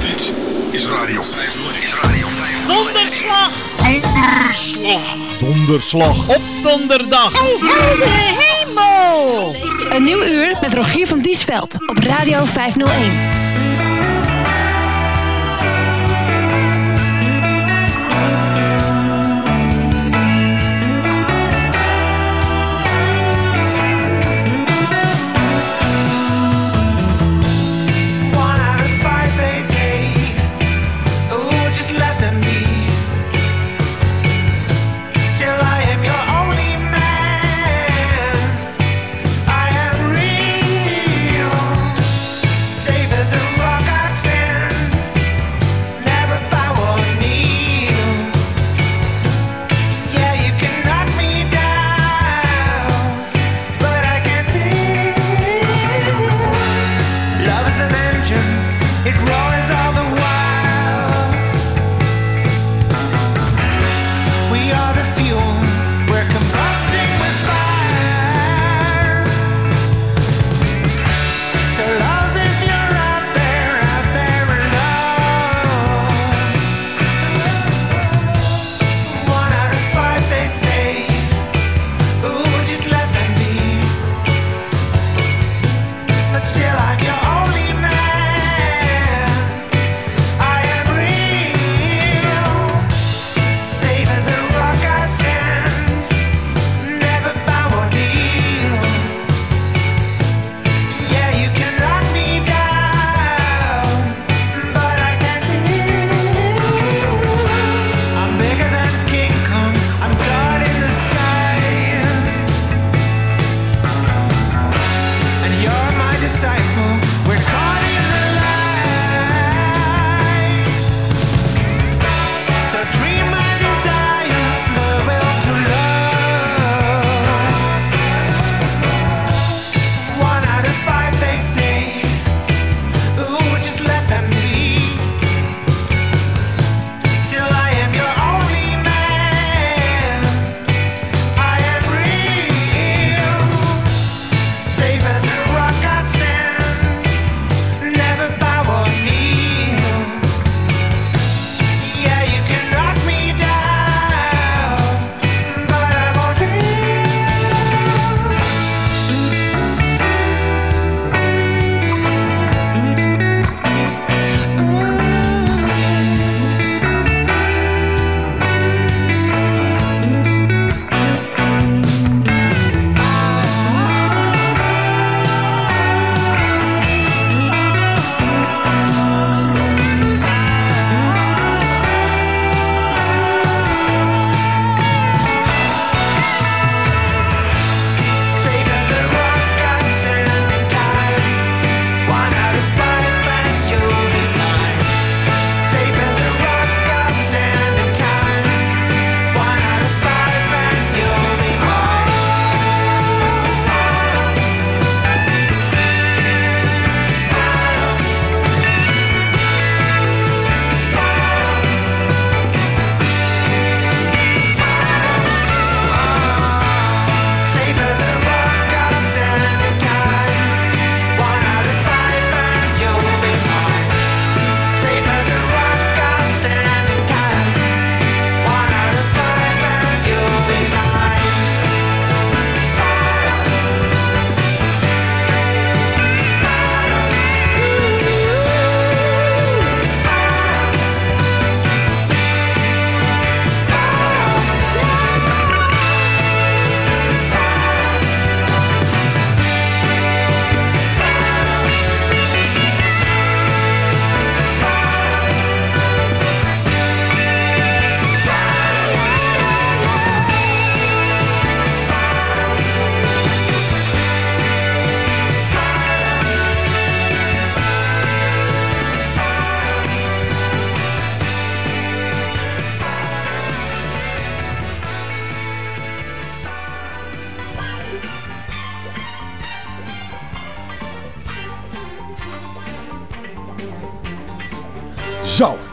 Dit is Radio 501. Is Radio 501. Donderslag! Donderslag! Donderslag op donderdag. heldere hemel! Een nieuw uur met Rogier van Diesveld op Radio 501.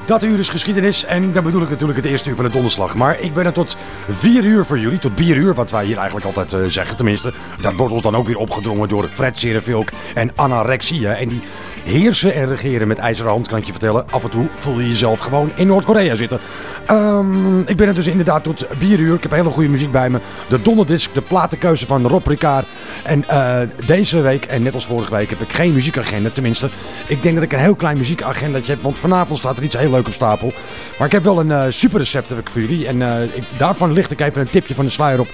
Dat uur is geschiedenis en dan bedoel ik natuurlijk het eerste uur van de donderslag. Maar ik ben er tot vier uur voor jullie, tot bieruur, wat wij hier eigenlijk altijd eh, zeggen tenminste. Dat wordt ons dan ook weer opgedrongen door Fred Serenvilk en anorexie. hè. En die heersen en regeren met ijzeren hand, kan ik je vertellen. Af en toe voel je jezelf gewoon in Noord-Korea zitten. Ehm, ik ben er dus inderdaad tot bieruur. Ik heb hele goede muziek bij me. De donderdisc, de platenkeuze van Rob Ricard. En eh, deze week, en net als vorige week, heb ik geen muziekagenda. Tenminste, ik denk dat ik een heel klein muziekagendaatje heb. Want vanavond staat er iets heel leuk op stapel. Maar ik heb wel een eh super recept heb ik voor jullie. En eh, daarvan licht ik even een tipje van de sluier op.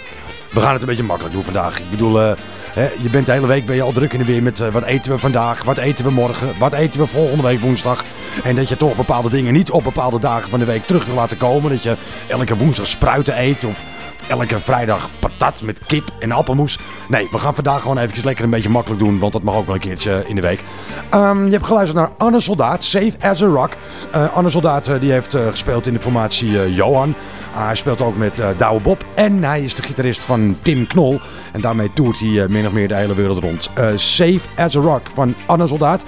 We gaan het een beetje makkelijk doen vandaag. Ik bedoel, eh, hè, je bent de hele week ben je al druk in de weer met eh, wat eten we vandaag, wat eten we morgen, wat eten we volgende week woensdag. En dat je toch bepaalde dingen niet op bepaalde dagen van de week terug wil laten komen. Dat je elke woensdag spruiten eet of elke vrijdag patat met kip en appelmoes. Nee, we gaan vandaag gewoon eventjes lekker een beetje makkelijk doen, want dat mag ook wel een keertje in de week. Ehm, je hebt geluisterd naar Anne Soldaat, Safe as a Rock. Eh, Anne Soldaat eh, die heeft eh, gespeeld in de formatie eh, Johan. Ah, hij speelt ook met eh Douwe Bob en hij is de gitarist van Tim Knol. En daarmee toert hij eh, min of meer de hele wereld rond. Eh, Safe as a Rock van Anne Soldaat.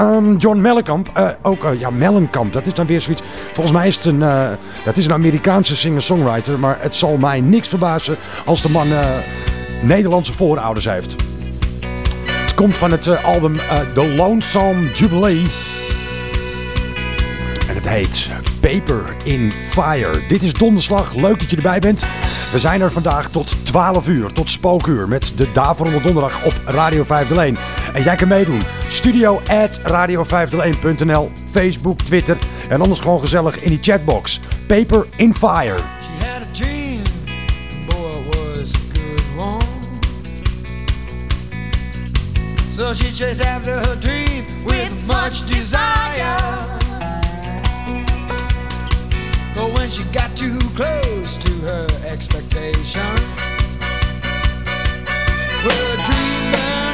Ehm, John Mellencamp, eh, ook eh, ja, Mellencamp, dat is dan weer zoiets. Volgens mij is het een, eh, dat is een Amerikaanse singer-songwriter, maar het zal mij niks verbazen als de man Nederlandse voorouders heeft. Het komt van het album The Lonesome Jubilee. En het heet Paper in Fire. Dit is Donderslag. Leuk dat je erbij bent. We zijn er vandaag tot 12 uur, tot spookuur. Met de Daverende Donderdag op Radio 501. En jij kan meedoen. Studio at radio501.nl, Facebook, Twitter. En anders gewoon gezellig in die chatbox. Paper in Fire. So she chased after her dream with much desire. But when she got too close to her expectations, her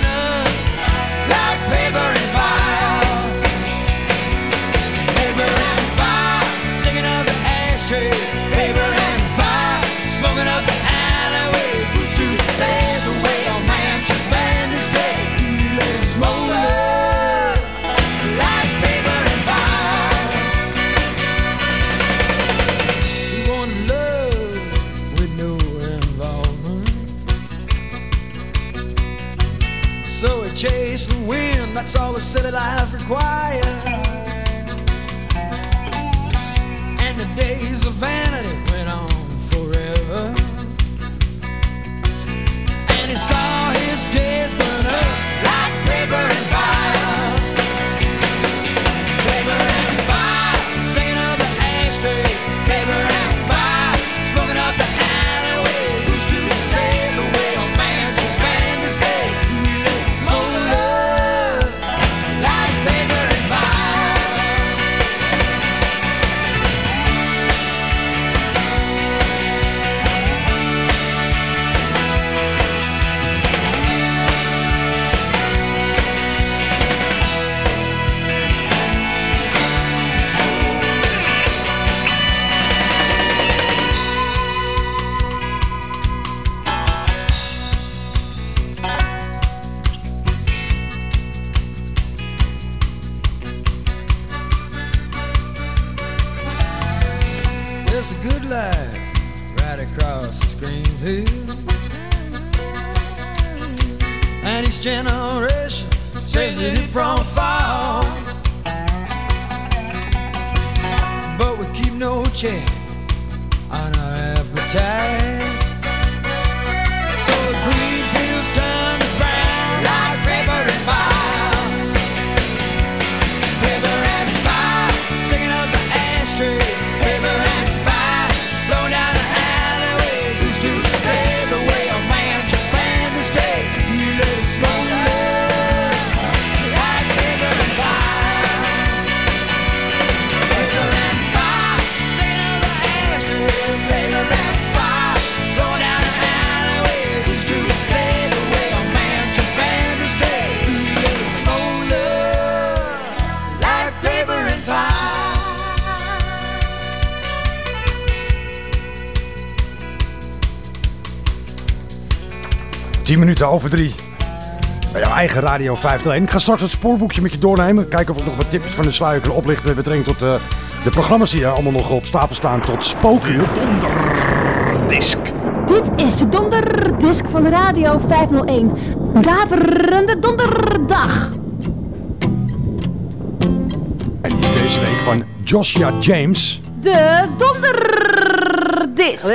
minuten over drie. Bij jouw eigen Radio 501. Ik ga straks het spoorboekje met je doornemen. Kijken of we nog wat tipjes van de sluier kan oplichten met betrekking tot eh, de programma's die er allemaal nog op stapel staan. Tot spookuur. Donderdisk. Dit is de donderdisk van Radio 501. Daverende donderdag. En die is deze week van Joshua James. De donderdisk.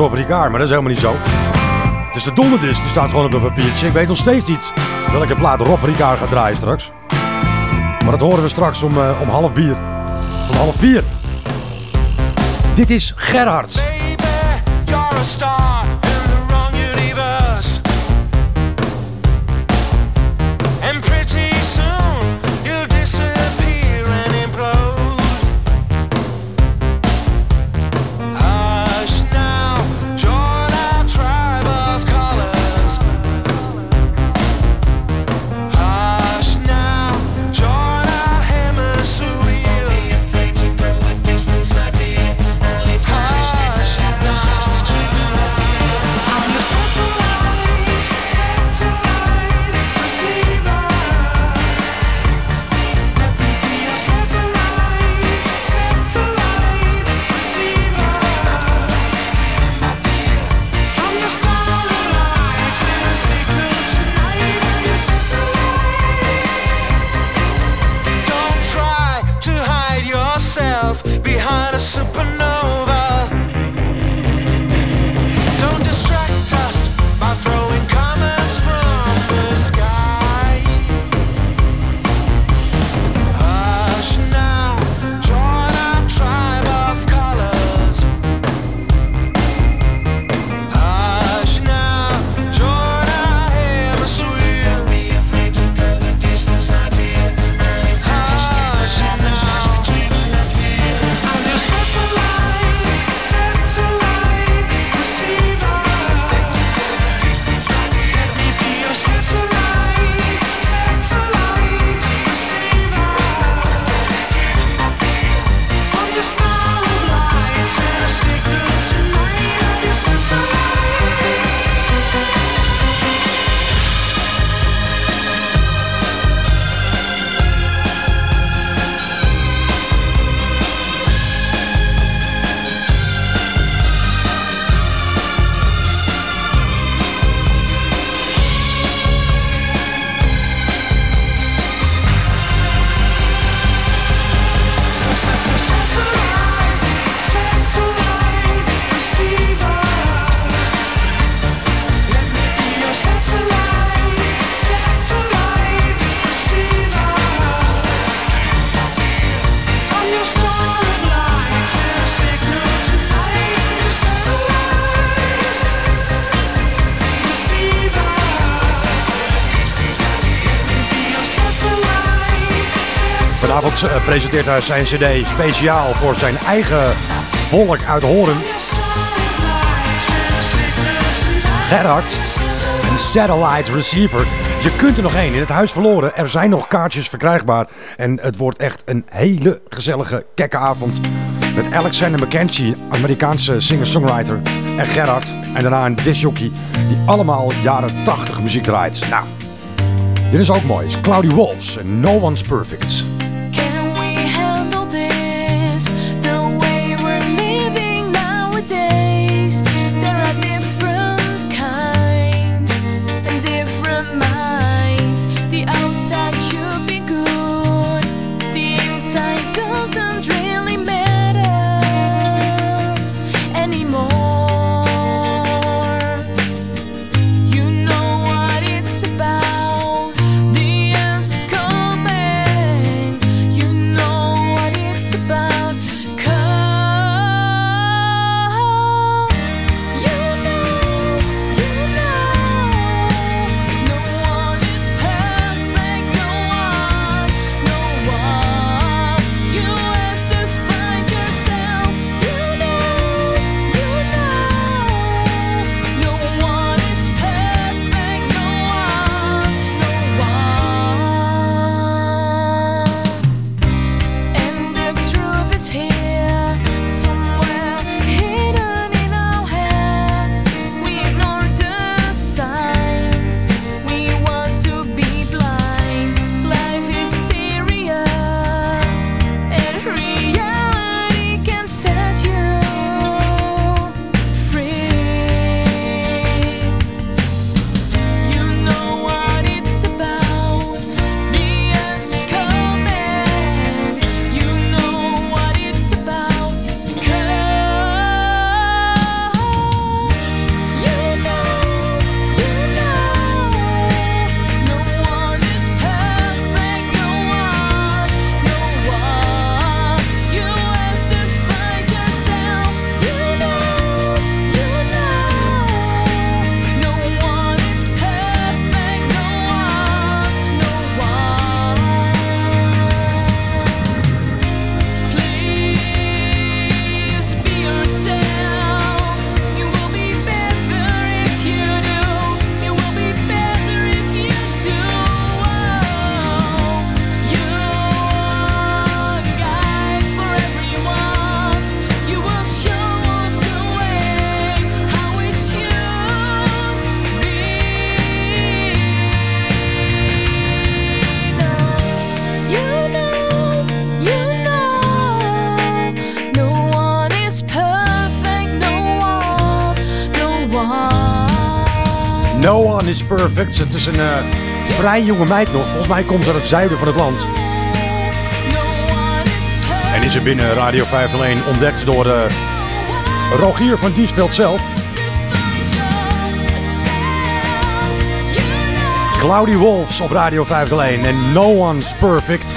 Rob Ricard, maar dat is helemaal niet zo. Het is de donderdisc, die staat gewoon op een papiertje. Ik weet nog steeds niet welke plaat Rob Ricard gaat draaien straks. Maar dat horen we straks om, eh, om half bier. Om half vier. Dit is Gerhard. Eh, presenteert hij zijn cd speciaal voor zijn eigen volk uit Horen. Gerhard, een satellite receiver. Je kunt er nog één in het huis verloren. Er zijn nog kaartjes verkrijgbaar. En het wordt echt een hele gezellige avond Met Alexander McKenzie, Amerikaanse singer-songwriter. En Gerhard. En daarna een discjockey die allemaal jaren 80 muziek draait. Nou, dit is ook mooi. Cloudy Wolves en No One's Perfect. Het is een eh, vrij jonge meid nog. Volgens mij komt ze uit het zuiden van het land. En is er binnen Radio 501 ontdekt door eh, Rogier van Diesveld zelf. Cloudy Wolves op Radio 501 en No One's Perfect.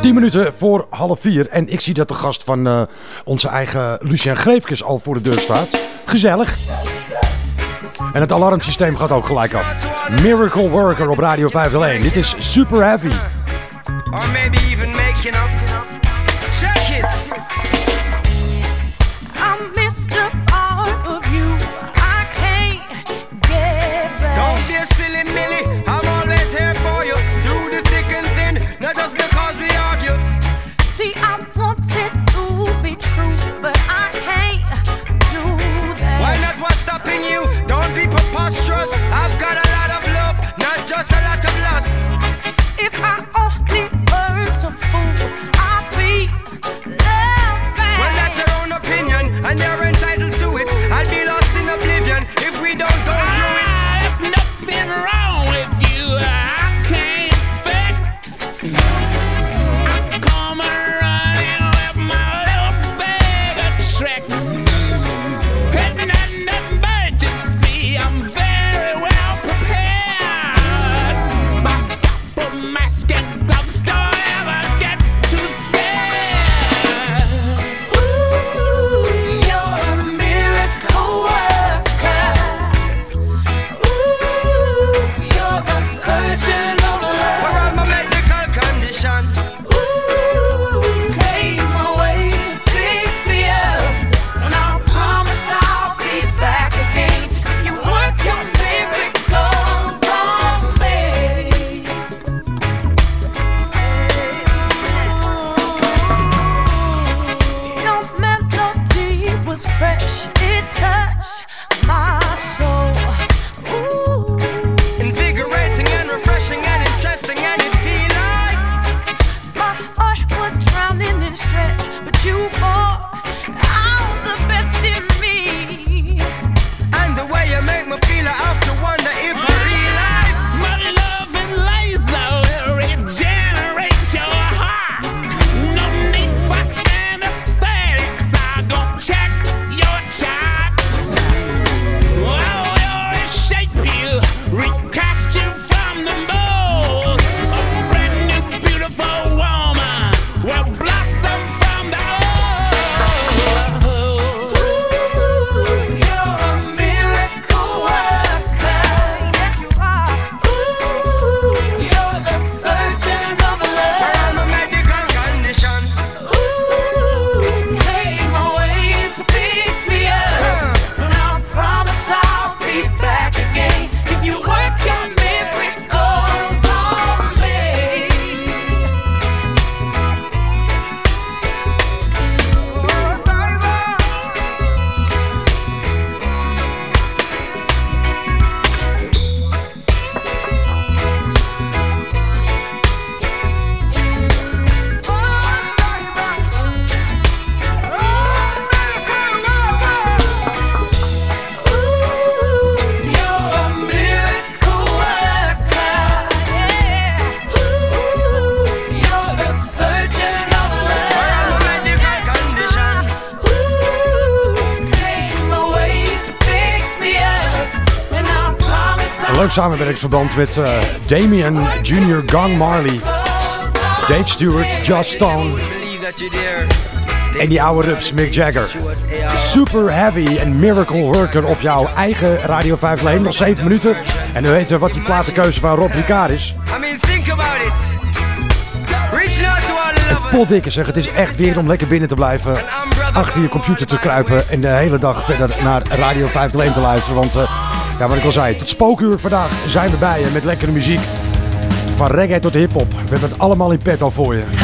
10 minuten voor half vier. En ik zie dat de gast van eh, onze eigen Lucien Greefkes al voor de deur staat. Gezellig. En het alarmsysteem gaat ook gelijk af. Miracle Worker op Radio 501. Dit is super heavy. samenwerkingsverband met eh, uh, Damian Jr. Gang Marley, Dave Stewart, Just Stone en die oude rups Mick Jagger. Super Heavy en Miracle Worker op jouw eigen Radio 5 Leen. Nog 7 minuten en we weten wat die platenkeuze van Rob Ricard is. Potdikke zeg, het is echt weer om lekker binnen te blijven achter je computer te kruipen en de hele dag verder naar Radio 5-Leen te luisteren. Want eh, ja, wat ik al zei, tot spookuur vandaag zijn we bij je met lekkere muziek. Van reggae tot hip-hop. We hebben het allemaal in petto voor je.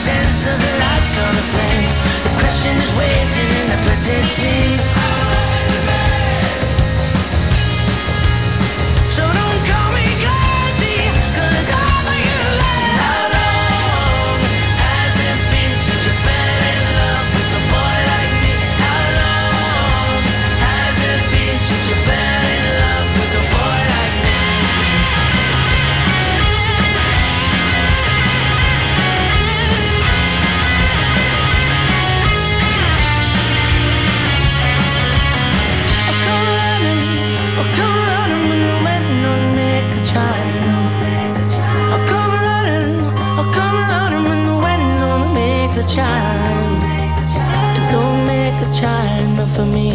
sense, there's a light on the flame. The question is waiting in the petition. for me.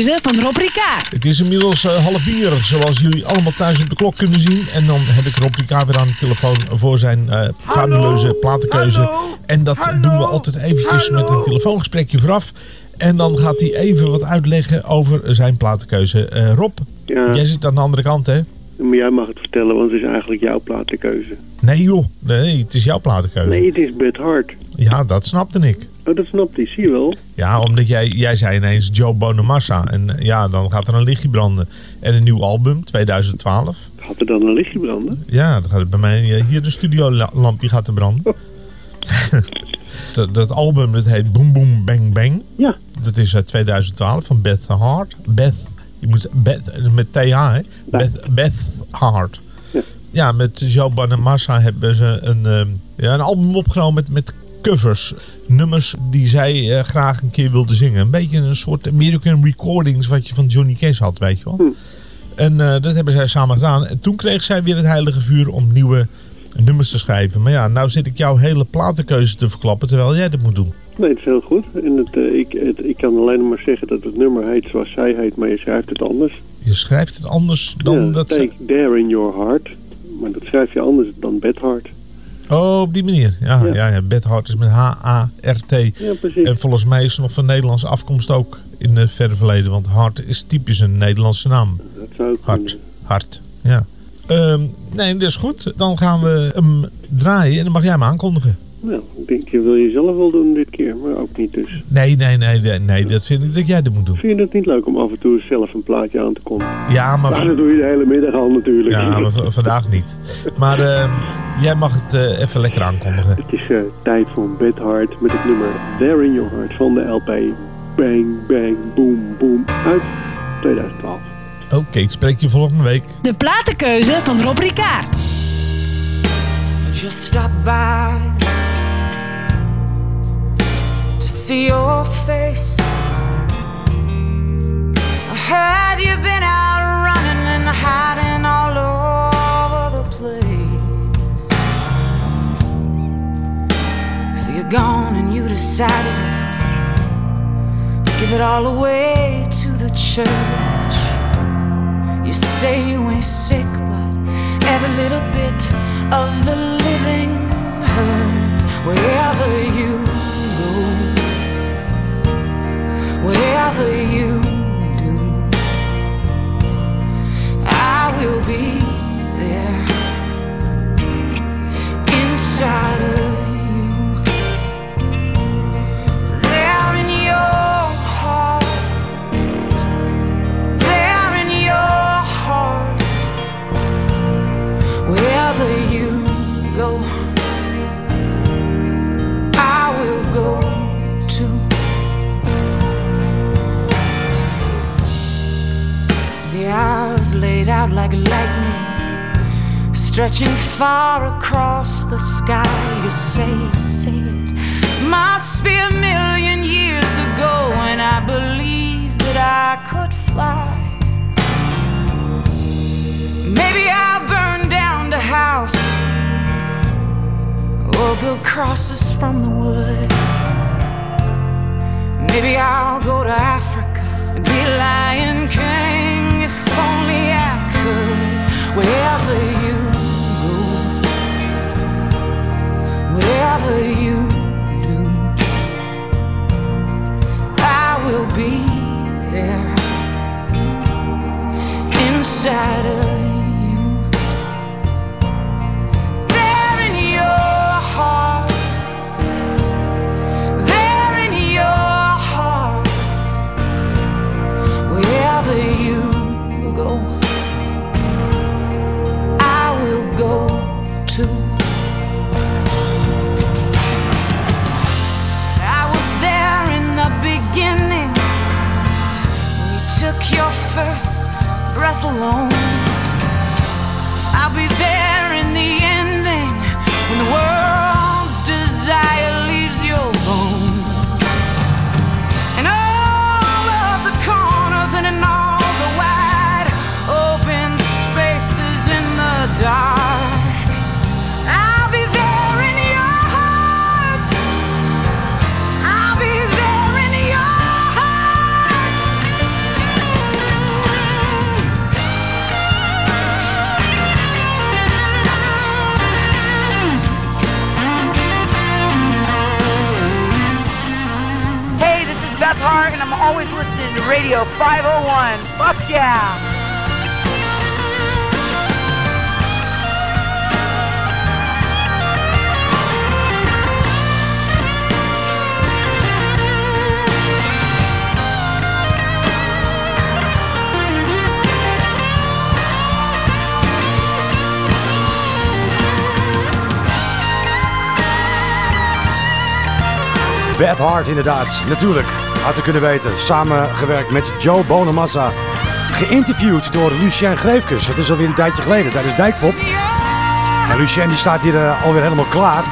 Van Rob Ricard. Het is inmiddels eh, half bier, zoals jullie allemaal thuis op de klok kunnen zien. En dan heb ik Rob Ricard weer aan de telefoon voor zijn eh, fabuleuze platenkeuze. en dat doen we altijd eventjes met een telefoongesprekje vooraf. En dan gaat hij even wat uitleggen over zijn platenkeuze. Eh, Rob, Ja. jij zit aan de andere kant hè? Maar jij mag het vertellen, want het is eigenlijk jouw platenkeuze. Nee joh, nee, het is jouw platenkeuze. Nee, het is Bret Hart. Ja, dat snapte ik. Oh, dat snapt hij, zie je wel. Ja, omdat jij, jij zei ineens Joe Bonamassa. En eh, ja, dan gaat er een lichtje branden. En een nieuw album, 2012. Gaat er dan een lichtje branden? Ja, dan gaat het bij mij eh, hier de studiolampje gaat er branden. dat, dat album dat heet Boom Boom Bang Bang. Ja. Dat is uit 2012 van Beth Hart. Beth, je moet Beth met TH hè. Beth, Beth Hart. Ja. met Joe Bonamassa hebben ze een, ja, een album opgenomen met, met covers. Nummers die zij eh, graag een keer wilde zingen. Een beetje een soort American recordings wat je van Johnny Cash had, weet je wel. En eh, dat hebben zij samen gedaan. En toen kreeg zij weer het heilige vuur om nieuwe nummers te schrijven. Maar ja, nou zit ik jouw hele platenkeuze te verklappen terwijl jij dat moet doen. Nee, het is heel goed. En het, eh, ik, het, ik kan alleen nog maar zeggen dat het nummer heet zoals zij heet, maar je schrijft het anders. Je schrijft het anders dan ja, dat... Take There in Your Heart. Maar dat schrijf je anders dan Bad Heart. Oh, op die manier. Ja, ja. ja, Hart is met H-A-R-T. Ja, precies. En volgens mij is ze nog van Nederlandse afkomst ook in het verre verleden. Want Hart is typisch een Nederlandse naam. Dat zou ook Hart. Hart, ja. Ehm, nee, dat is goed. Dan gaan we hem draaien en dan mag jij hem aankondigen. Nou, ik denk, je wil je zelf wel doen dit keer, maar ook niet dus. Nee, nee, nee, nee, nee, dat vind ik dat jij dat moet doen. Vind je het niet leuk om af en toe zelf een plaatje aan te kondigen? Ja, maar... Nou, dat doe je de hele middag al natuurlijk. Ja, maar vandaag niet. Maar ehm, jij mag het eh, even lekker aankondigen. Het is eh, tijd voor een Bad Heart met het nummer There in Your Heart van de LP Bang Bang Boom Boom uit 2012. Oké, ik spreek je volgende week. De platenkeuze van Rob Ricard. just stop by see your face. I heard you've been out running and hiding all over the place. So you're gone and you decided to give it all away to the church. You say you ain't sick, but every little bit of the living hurts wherever you go, wherever you do. I will be far across the sky. You say, say it must be a million years ago, and I believe that I could fly. Maybe I'll burn down the house or build crosses from the wood. Maybe I'll go to Africa and be Lion King if only I could. Wherever you wherever you do, I will be there inside of. Breath alone. Radio 501. Fuck yeah! Bad Heart inderdaad, natuurlijk. Had u kunnen weten. Samengewerkt met Joe Bonamassa. Geïnterviewd door Lucien Greefkes. Het is alweer een tijdje geleden tijdens Dijkpop. En Lucien die staat hier eh, alweer helemaal klaar.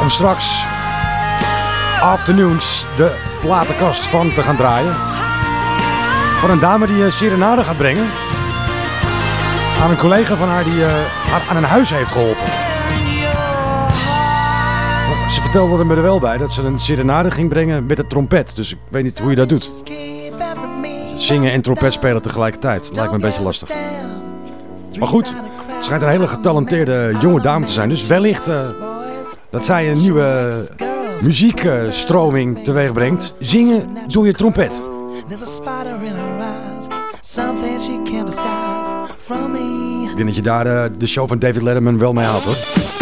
Om straks Afternoons de platenkast van te gaan draaien. Van een dame die een serenade gaat brengen. Aan een collega van haar die eh, haar aan een huis heeft geholpen. Vertelde er me er wel bij dat ze een serenade ging brengen met de trompet. Dus ik weet niet hoe je dat doet. Zingen en trompet spelen tegelijkertijd. Lijkt me een beetje lastig. Maar goed, het schijnt een hele getalenteerde jonge dame te zijn. Dus wellicht eh, dat zij een nieuwe muziekstroming teweeg brengt. Zingen door je trompet. Ik denk dat je daar eh, de show van David Letterman wel mee haalt hoor.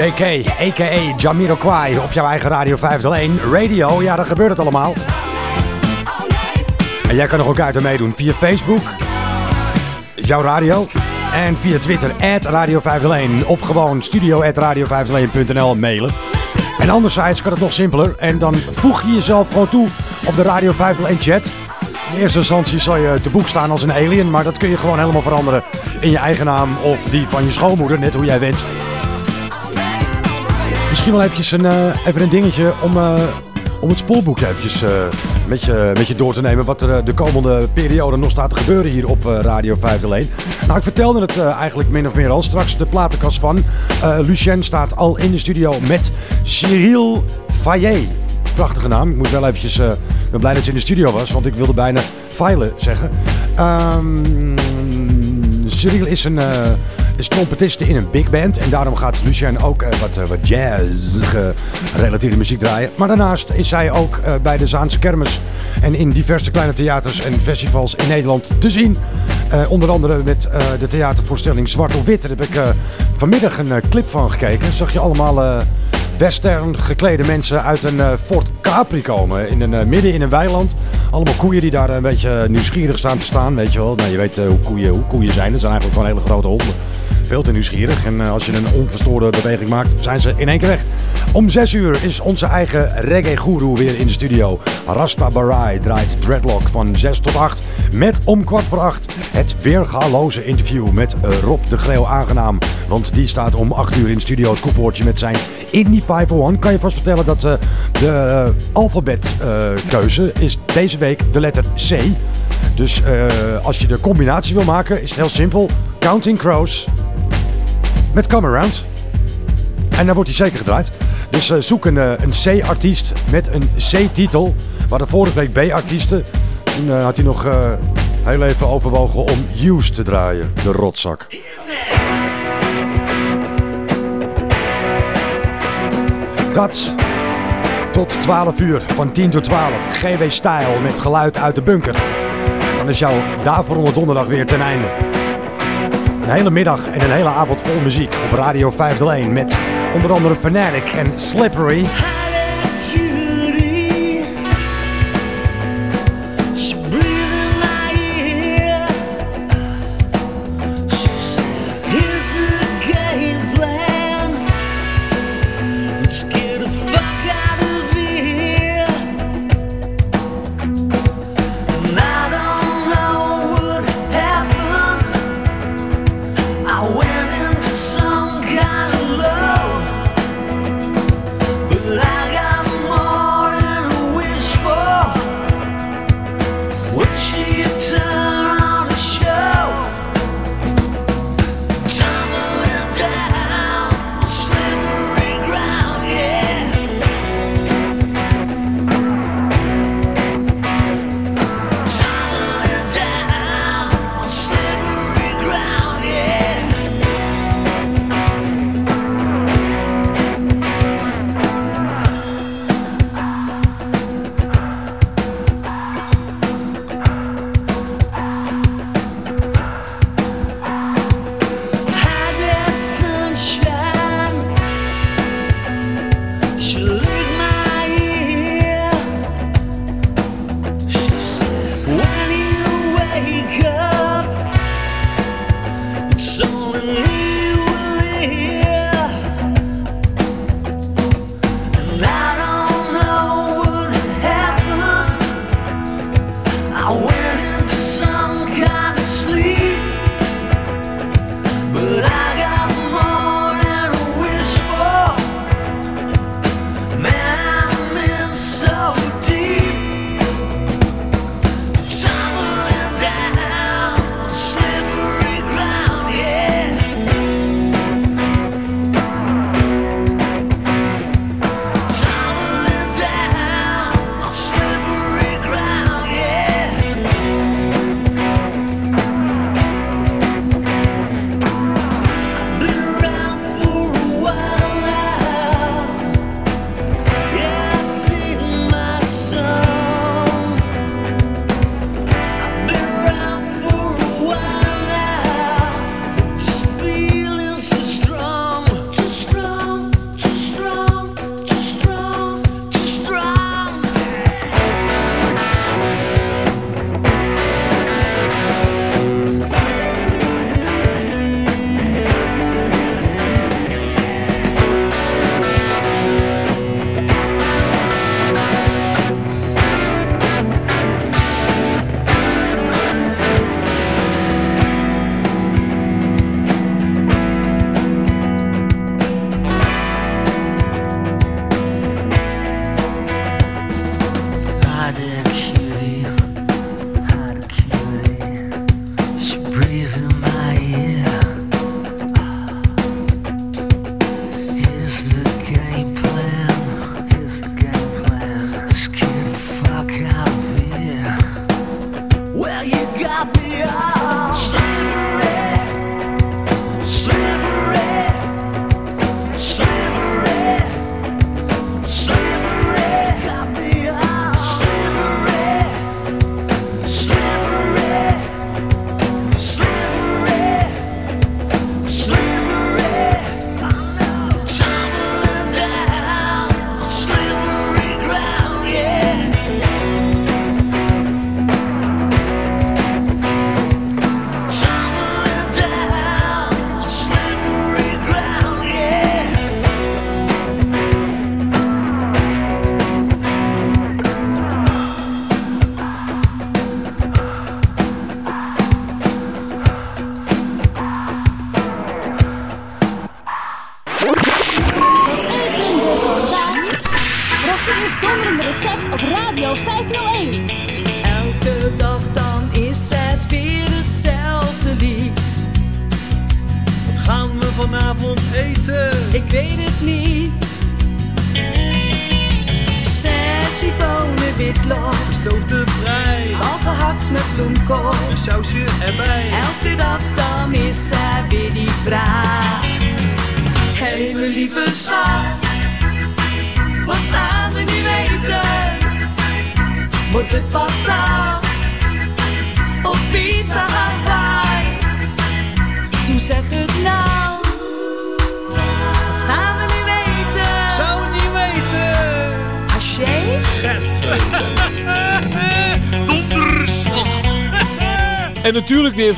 JK, a.k.a. Jamiroquai, op jouw eigen Radio 501. Radio, ja, daar gebeurt het allemaal. En jij kan nog ook uit en meedoen via Facebook, jouw radio. En via Twitter, Radio 501. Of gewoon studio radio501.nl mailen. En anderzijds kan het nog simpeler. En dan voeg je jezelf gewoon toe op de Radio 501 chat. In eerste instantie zal je te boek staan als een alien. Maar dat kun je gewoon helemaal veranderen in je eigen naam of die van je schoonmoeder. Net hoe jij wenst. Misschien wel eventjes een, eh, even een dingetje om eh, om het spoorboek eventjes eh, met, je, met je door te nemen. Wat er de komende periode nog staat te gebeuren hier op Radio 501. Nou, ik vertelde het eigenlijk min of meer al. Straks de platenkast van Lucien staat al in de studio met Cyril Fayet. Prachtige naam. Ik moet wel eventjes... ben blij dat ze in de studio was, want ik wilde bijna File zeggen. Ehm Cyril is een is trompetiste in een big band. En daarom gaat Lucien ook eh, wat, eh, wat jazz gerelateerde muziek draaien. Maar daarnaast is hij ook eh, bij de Zaanse Kermis en in diverse kleine theaters en festivals in Nederland te zien. Eh, onder andere met eh, de theatervoorstelling Zwart op Wit. Daar heb ik eh, vanmiddag een eh, clip van gekeken. Zag je allemaal eh, western geklede mensen uit een eh, Ford Capri komen. In een, eh, midden in een weiland. Allemaal koeien die daar een beetje nieuwsgierig staan te staan. Weet je wel. Nou, je weet eh, hoe, koeien, hoe koeien zijn. Dat zijn eigenlijk gewoon hele grote honden. Veel te nieuwsgierig. En eh, als je een onverstoorde beweging maakt, zijn ze in één keer weg. Om 6 uur is onze eigen reggae-goeroe weer in de studio. Rasta Barai draait Dreadlock van 6 tot 8. Met om kwart voor 8 het weergaloze interview met eh, Rob de Greeuw aangenaam. Want die staat om 8 uur in de studio het koepoortje met zijn Indie 501. Kan je vast vertellen dat eh, de eh, alfabetkeuze is deze week de letter C. Dus als je de combinatie wil maken, is het heel simpel. Counting Crows met Come Around. En dan wordt hij zeker gedraaid. Dus eh, zoek een, eh, een C-artiest met een C-titel. We hadden vorige week B-artiesten. Toen eh, had hij nog heel even overwogen om Hughes te draaien. De rotzak. Dat tot 12 uur, van 10 tot 12. GW Style met geluid uit de bunker. Dan is jouw daarvoor donderdag weer ten einde. Een hele middag en een hele avond vol muziek op Radio 501 met onder andere Fanatic en Slippery.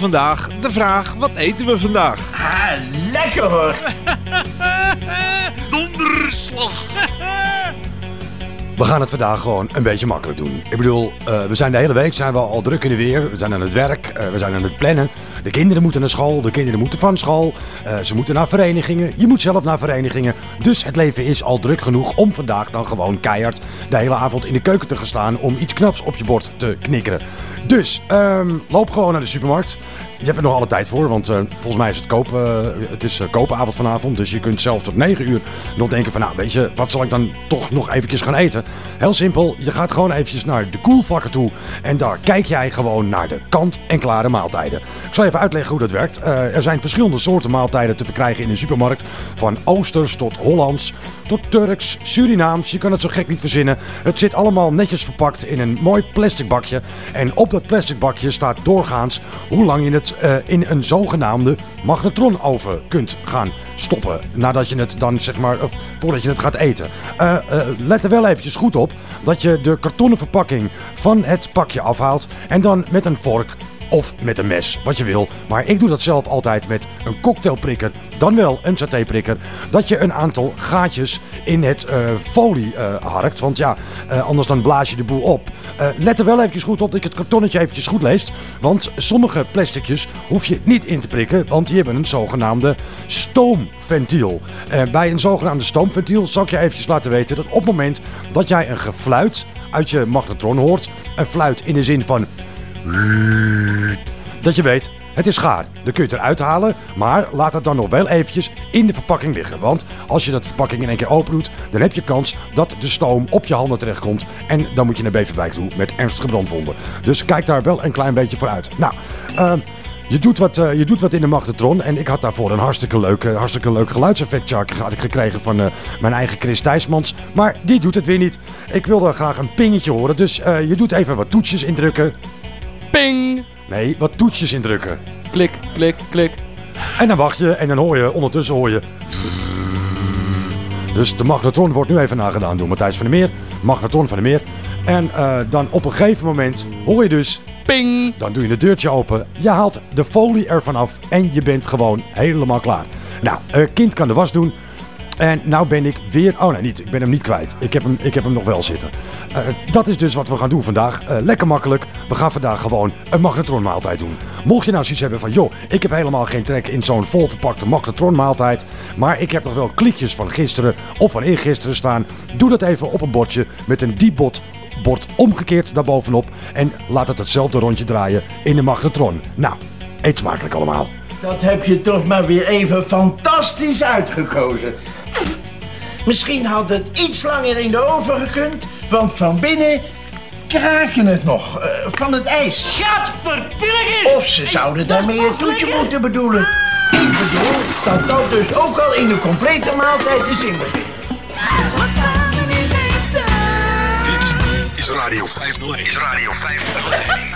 Vandaag de vraag, wat eten we vandaag? Ah, lekker hoor. Donderslag. We gaan het vandaag gewoon een beetje makkelijk doen. Ik bedoel, eh, we zijn de hele week zijn we al druk in de weer. We zijn aan het werk, eh, we zijn aan het plannen. De kinderen moeten naar school, de kinderen moeten van school. eh, ze moeten naar verenigingen, je moet zelf naar verenigingen. Dus het leven is al druk genoeg om vandaag dan gewoon keihard de hele avond in de keuken te gaan staan om iets knaps op je bord te knikkeren. Dus ehm, loop gewoon naar de supermarkt. Je hebt er nog alle tijd voor, want eh, volgens mij is het, koop, eh, het is eh, koopavond vanavond. Dus je kunt zelfs tot 9 uur nog denken van, nou weet je, wat zal ik dan toch nog eventjes gaan eten? Heel simpel, je gaat gewoon eventjes naar de koelvakken toe. En daar kijk jij gewoon naar de kant-en-klare maaltijden. Ik zal even uitleggen hoe dat werkt. Eh, er zijn verschillende soorten maaltijden te verkrijgen in de supermarkt. Van Oosters tot Hollands, tot Turks, Surinaams. Je kan het zo gek niet verzinnen. Het zit allemaal netjes verpakt in een mooi plastic bakje. En op dat plastic bakje staat doorgaans hoe lang je het eh, in een zogenaamde magnetronoven kunt gaan stoppen. Nadat je het dan, zeg maar, voordat je het gaat eten. Eh, eh, let er wel eventjes goed op dat je de kartonnen verpakking van het pakje afhaalt. En dan met een vork of met een mes, wat je wil. Maar ik doe dat zelf altijd met een cocktailprikker, dan wel een satéprikker. Dat je een aantal gaatjes in het eh, folie eh, harkt. Want ja, eh, anders dan blaas je de boel op. Let er wel eventjes goed op dat je het kartonnetje eventjes goed leest. Want sommige plasticjes hoef je niet in te prikken, want die hebben een zogenaamde stoomventiel. Bij een zogenaamde stoomventiel zal ik je eventjes laten weten dat op het moment dat jij een gefluit uit je magnetron hoort, een fluit in de zin van dat je weet, het is gaar. Dan kun je het eruit halen, maar laat het dan nog wel eventjes in de verpakking liggen. Want als je dat verpakking in één keer open doet, dan heb je kans dat de stoom op je handen terechtkomt. En dan moet je naar Beverwijk toe met ernstige brandwonden. Dus kijk daar wel een klein beetje voor uit. Nou, ehm, je doet, wat, eh, je doet wat in de magnetron. En ik had daarvoor een hartstikke leuk, eh, hartstikke leuk geluidseffectje had ik- gekregen van eh, mijn eigen Chris Thijsmans. Maar die doet het weer niet. Ik wilde graag een pingetje horen. Dus je doet even wat toetsjes indrukken. Ping! Nee, wat toetsjes indrukken. Klik, klik, klik. En dan wacht je en dan hoor je, ondertussen hoor je... Dus de magnetron wordt nu even nagedaan door Matthijs van der Meer. Magnetron van der Meer. En eh, dan op een gegeven moment hoor je dus... Ping! Dan doe je het deurtje open. Je haalt de folie ervan af en je bent gewoon helemaal klaar. Nou, eh, kind kan de was doen. En nou ben ik weer... Oh nee, niet. Ik ben hem niet kwijt. Ik heb hem, ik heb hem nog wel zitten. Eh, dat is dus wat we gaan doen vandaag. Eh, lekker makkelijk. We gaan vandaag gewoon een magnetronmaaltijd doen. Mocht je nou zoiets hebben van... joh, ik heb helemaal geen trek in zo'n volverpakte magnetronmaaltijd... maar ik heb nog wel kliekjes van gisteren of van eergisteren staan... doe dat even op een bordje met een diepbot bord omgekeerd daarbovenop... en laat het hetzelfde rondje draaien in de magnetron. Nou, eet smakelijk allemaal. Dat heb je toch maar weer even fantastisch uitgekozen. Misschien had het iets langer in de oven gekund, want van binnen kraken het nog eh, van het ijs. Gadverpilligers! Of ze zouden daarmee een toetje moeten bedoelen. Ik bedoel dat dat dus ook al in de complete maaltijd is inbegrepen. Dit is Radio 501. Is Radio 501.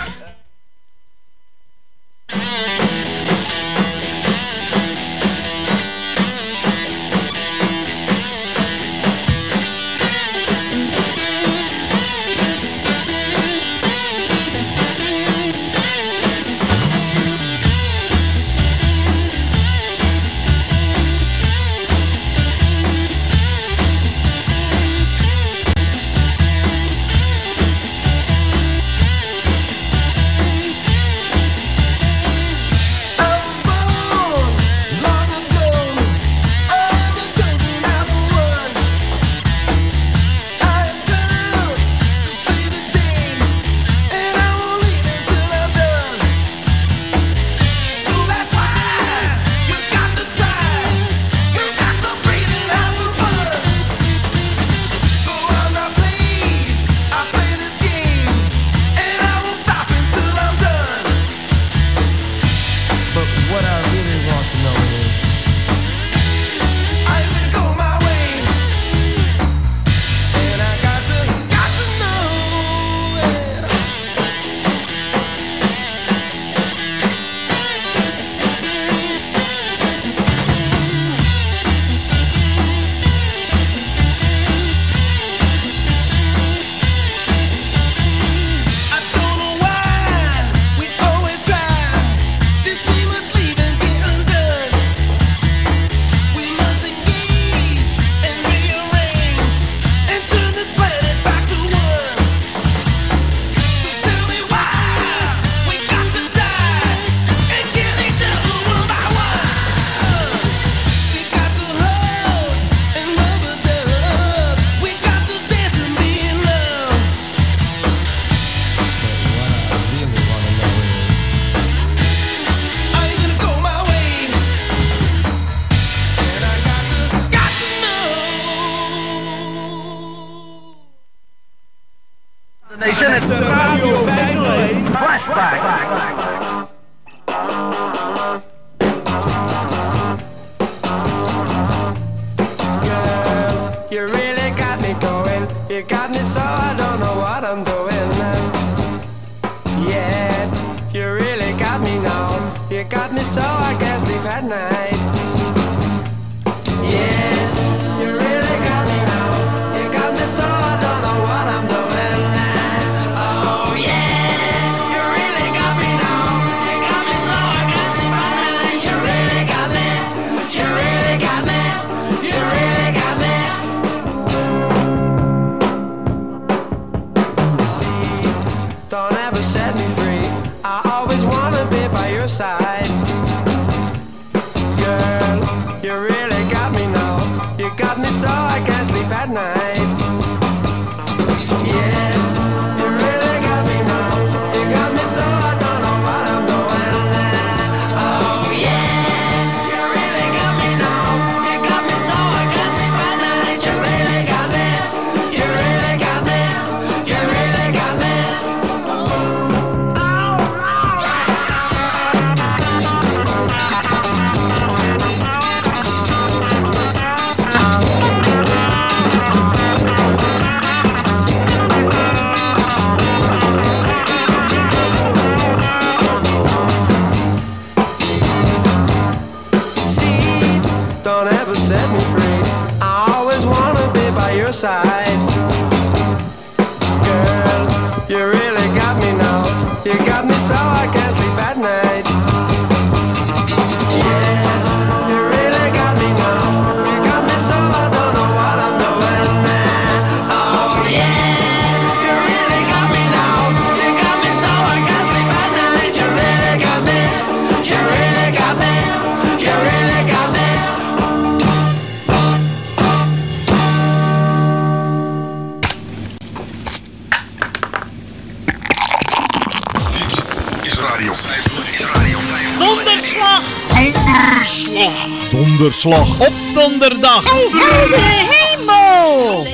Donderslag! Donderslag! Donderslag op donderdag! Heldere hemel!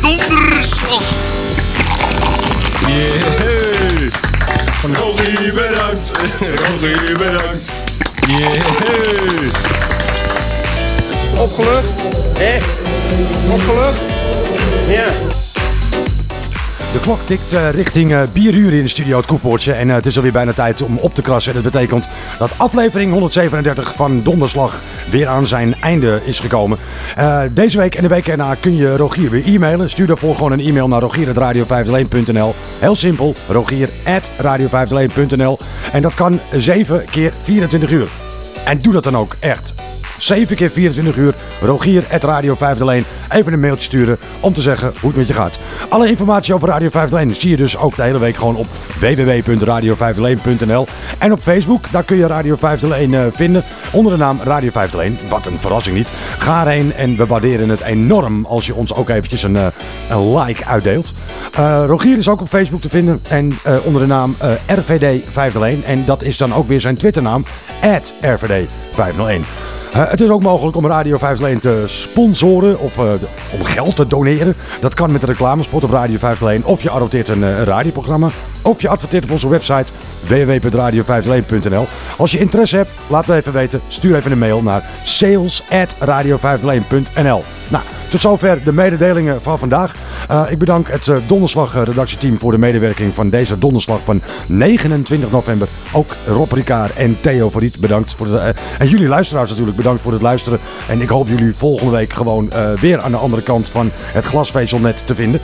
Donderslag! Yeah! Rogier, bedankt! Rogier, bedankt! Yeah! Opgelucht? Hé? Opgelucht? Ja. De klok tikt eh, richting eh, bieruur in de studio het Koepoortje. En eh, het is alweer bijna tijd om op te krassen. En dat betekent dat aflevering 137 van Donderslag weer aan zijn einde is gekomen. Deze week en de week erna kun je Rogier weer e-mailen. Stuur daarvoor gewoon een e-mail naar rogier.radio501.nl Heel simpel, rogier.radio501.nl En dat kan 7 keer 24 uur. En doe dat dan ook, echt. 7 keer 24 uur, Rogier at Radio 501. Even een mailtje sturen om te zeggen hoe het met je gaat. Alle informatie over Radio 501 zie je dus ook de hele week gewoon op www.radio501.nl. En op Facebook, daar kun je Radio 501 eh, vinden onder de naam Radio 501. Wat een verrassing niet. Ga erheen en we waarderen het enorm als je ons ook eventjes een, eh, een like uitdeelt. Eh, Rogier is ook op Facebook te vinden en onder de naam RVD 501. En dat is dan ook weer zijn Twitternaam, RVD 501. Eh, het is ook mogelijk om Radio 501 te sponsoren of eh, om geld te doneren. Dat kan met een reclamespot op Radio 501 of je adopteert een, eh, een radioprogramma. Of je adverteert op onze website www.radio501.nl. Als je interesse hebt, laat me even weten. Stuur even een mail naar sales@radio501.nl. Nou, tot zover de mededelingen van vandaag. Eh, ik bedank het eh, Donderslag eh, redactieteam voor de medewerking van deze Donderslag van 29 november. Ook Rob Ricard en Theo Verriet bedankt. Voor de, eh, en jullie luisteraars natuurlijk bedankt voor het luisteren. En ik hoop jullie volgende week gewoon weer aan de andere kant van het glasvezelnet te vinden.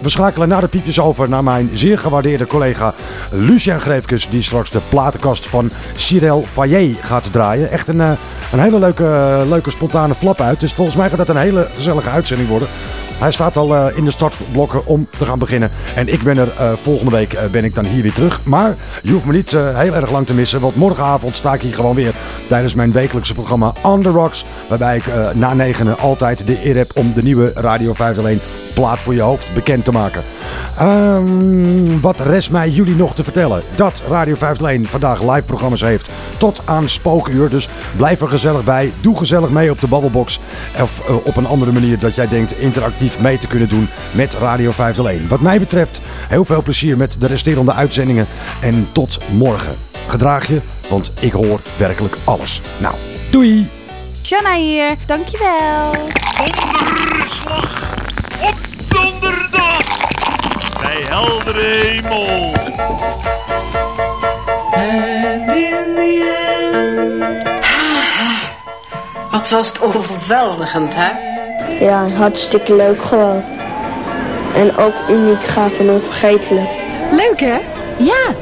We schakelen na de piepjes over naar mijn zeer gewaardeerde collega Lucien Greefkes. Die straks de platenkast van Cyril Fayet gaat draaien. Echt een, een hele leuke, leuke spontane flap uit. Dus volgens mij gaat dat een hele gezellige uitzending worden. Hij staat al eh, in de startblokken om te gaan beginnen. En ik ben er eh, volgende week eh, ben ik dan hier weer terug. Maar je hoeft me niet heel erg lang te missen. Want morgenavond sta ik hier gewoon weer tijdens mijn wekelijkse programma On The Rocks. Waarbij ik na negenen altijd de eer heb om de nieuwe Radio 501 plaat voor je hoofd bekend te maken. Ehm, wat rest mij jullie nog te vertellen? Dat Radio 501 vandaag live programma's heeft tot aan spookuur. Dus blijf er gezellig bij. Doe gezellig mee op de Babbelbox. Of op een andere manier dat jij denkt interactief mee te kunnen doen met Radio 501. Wat mij betreft heel veel plezier met de resterende uitzendingen. En tot morgen. Gedraag je, want ik hoor werkelijk alles. Nou, doei! Shanna hier, dankjewel. Donderslag op donderdag bij heldere hemel. And in the end. Wat was het overweldigend, hè? Ja, hartstikke leuk gewoon. En ook uniek, gaaf en onvergetelijk. Leuk hè? Ja,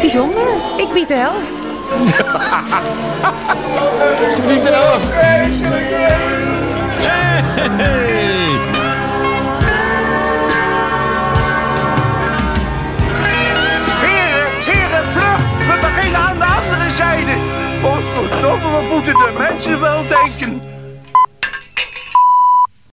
bijzonder. Ik bied de helft. Ze biedt de helft. Hey. Heren, heren, vlucht! We beginnen aan de andere zijde. Godverdomme, we moeten de mensen wel denken.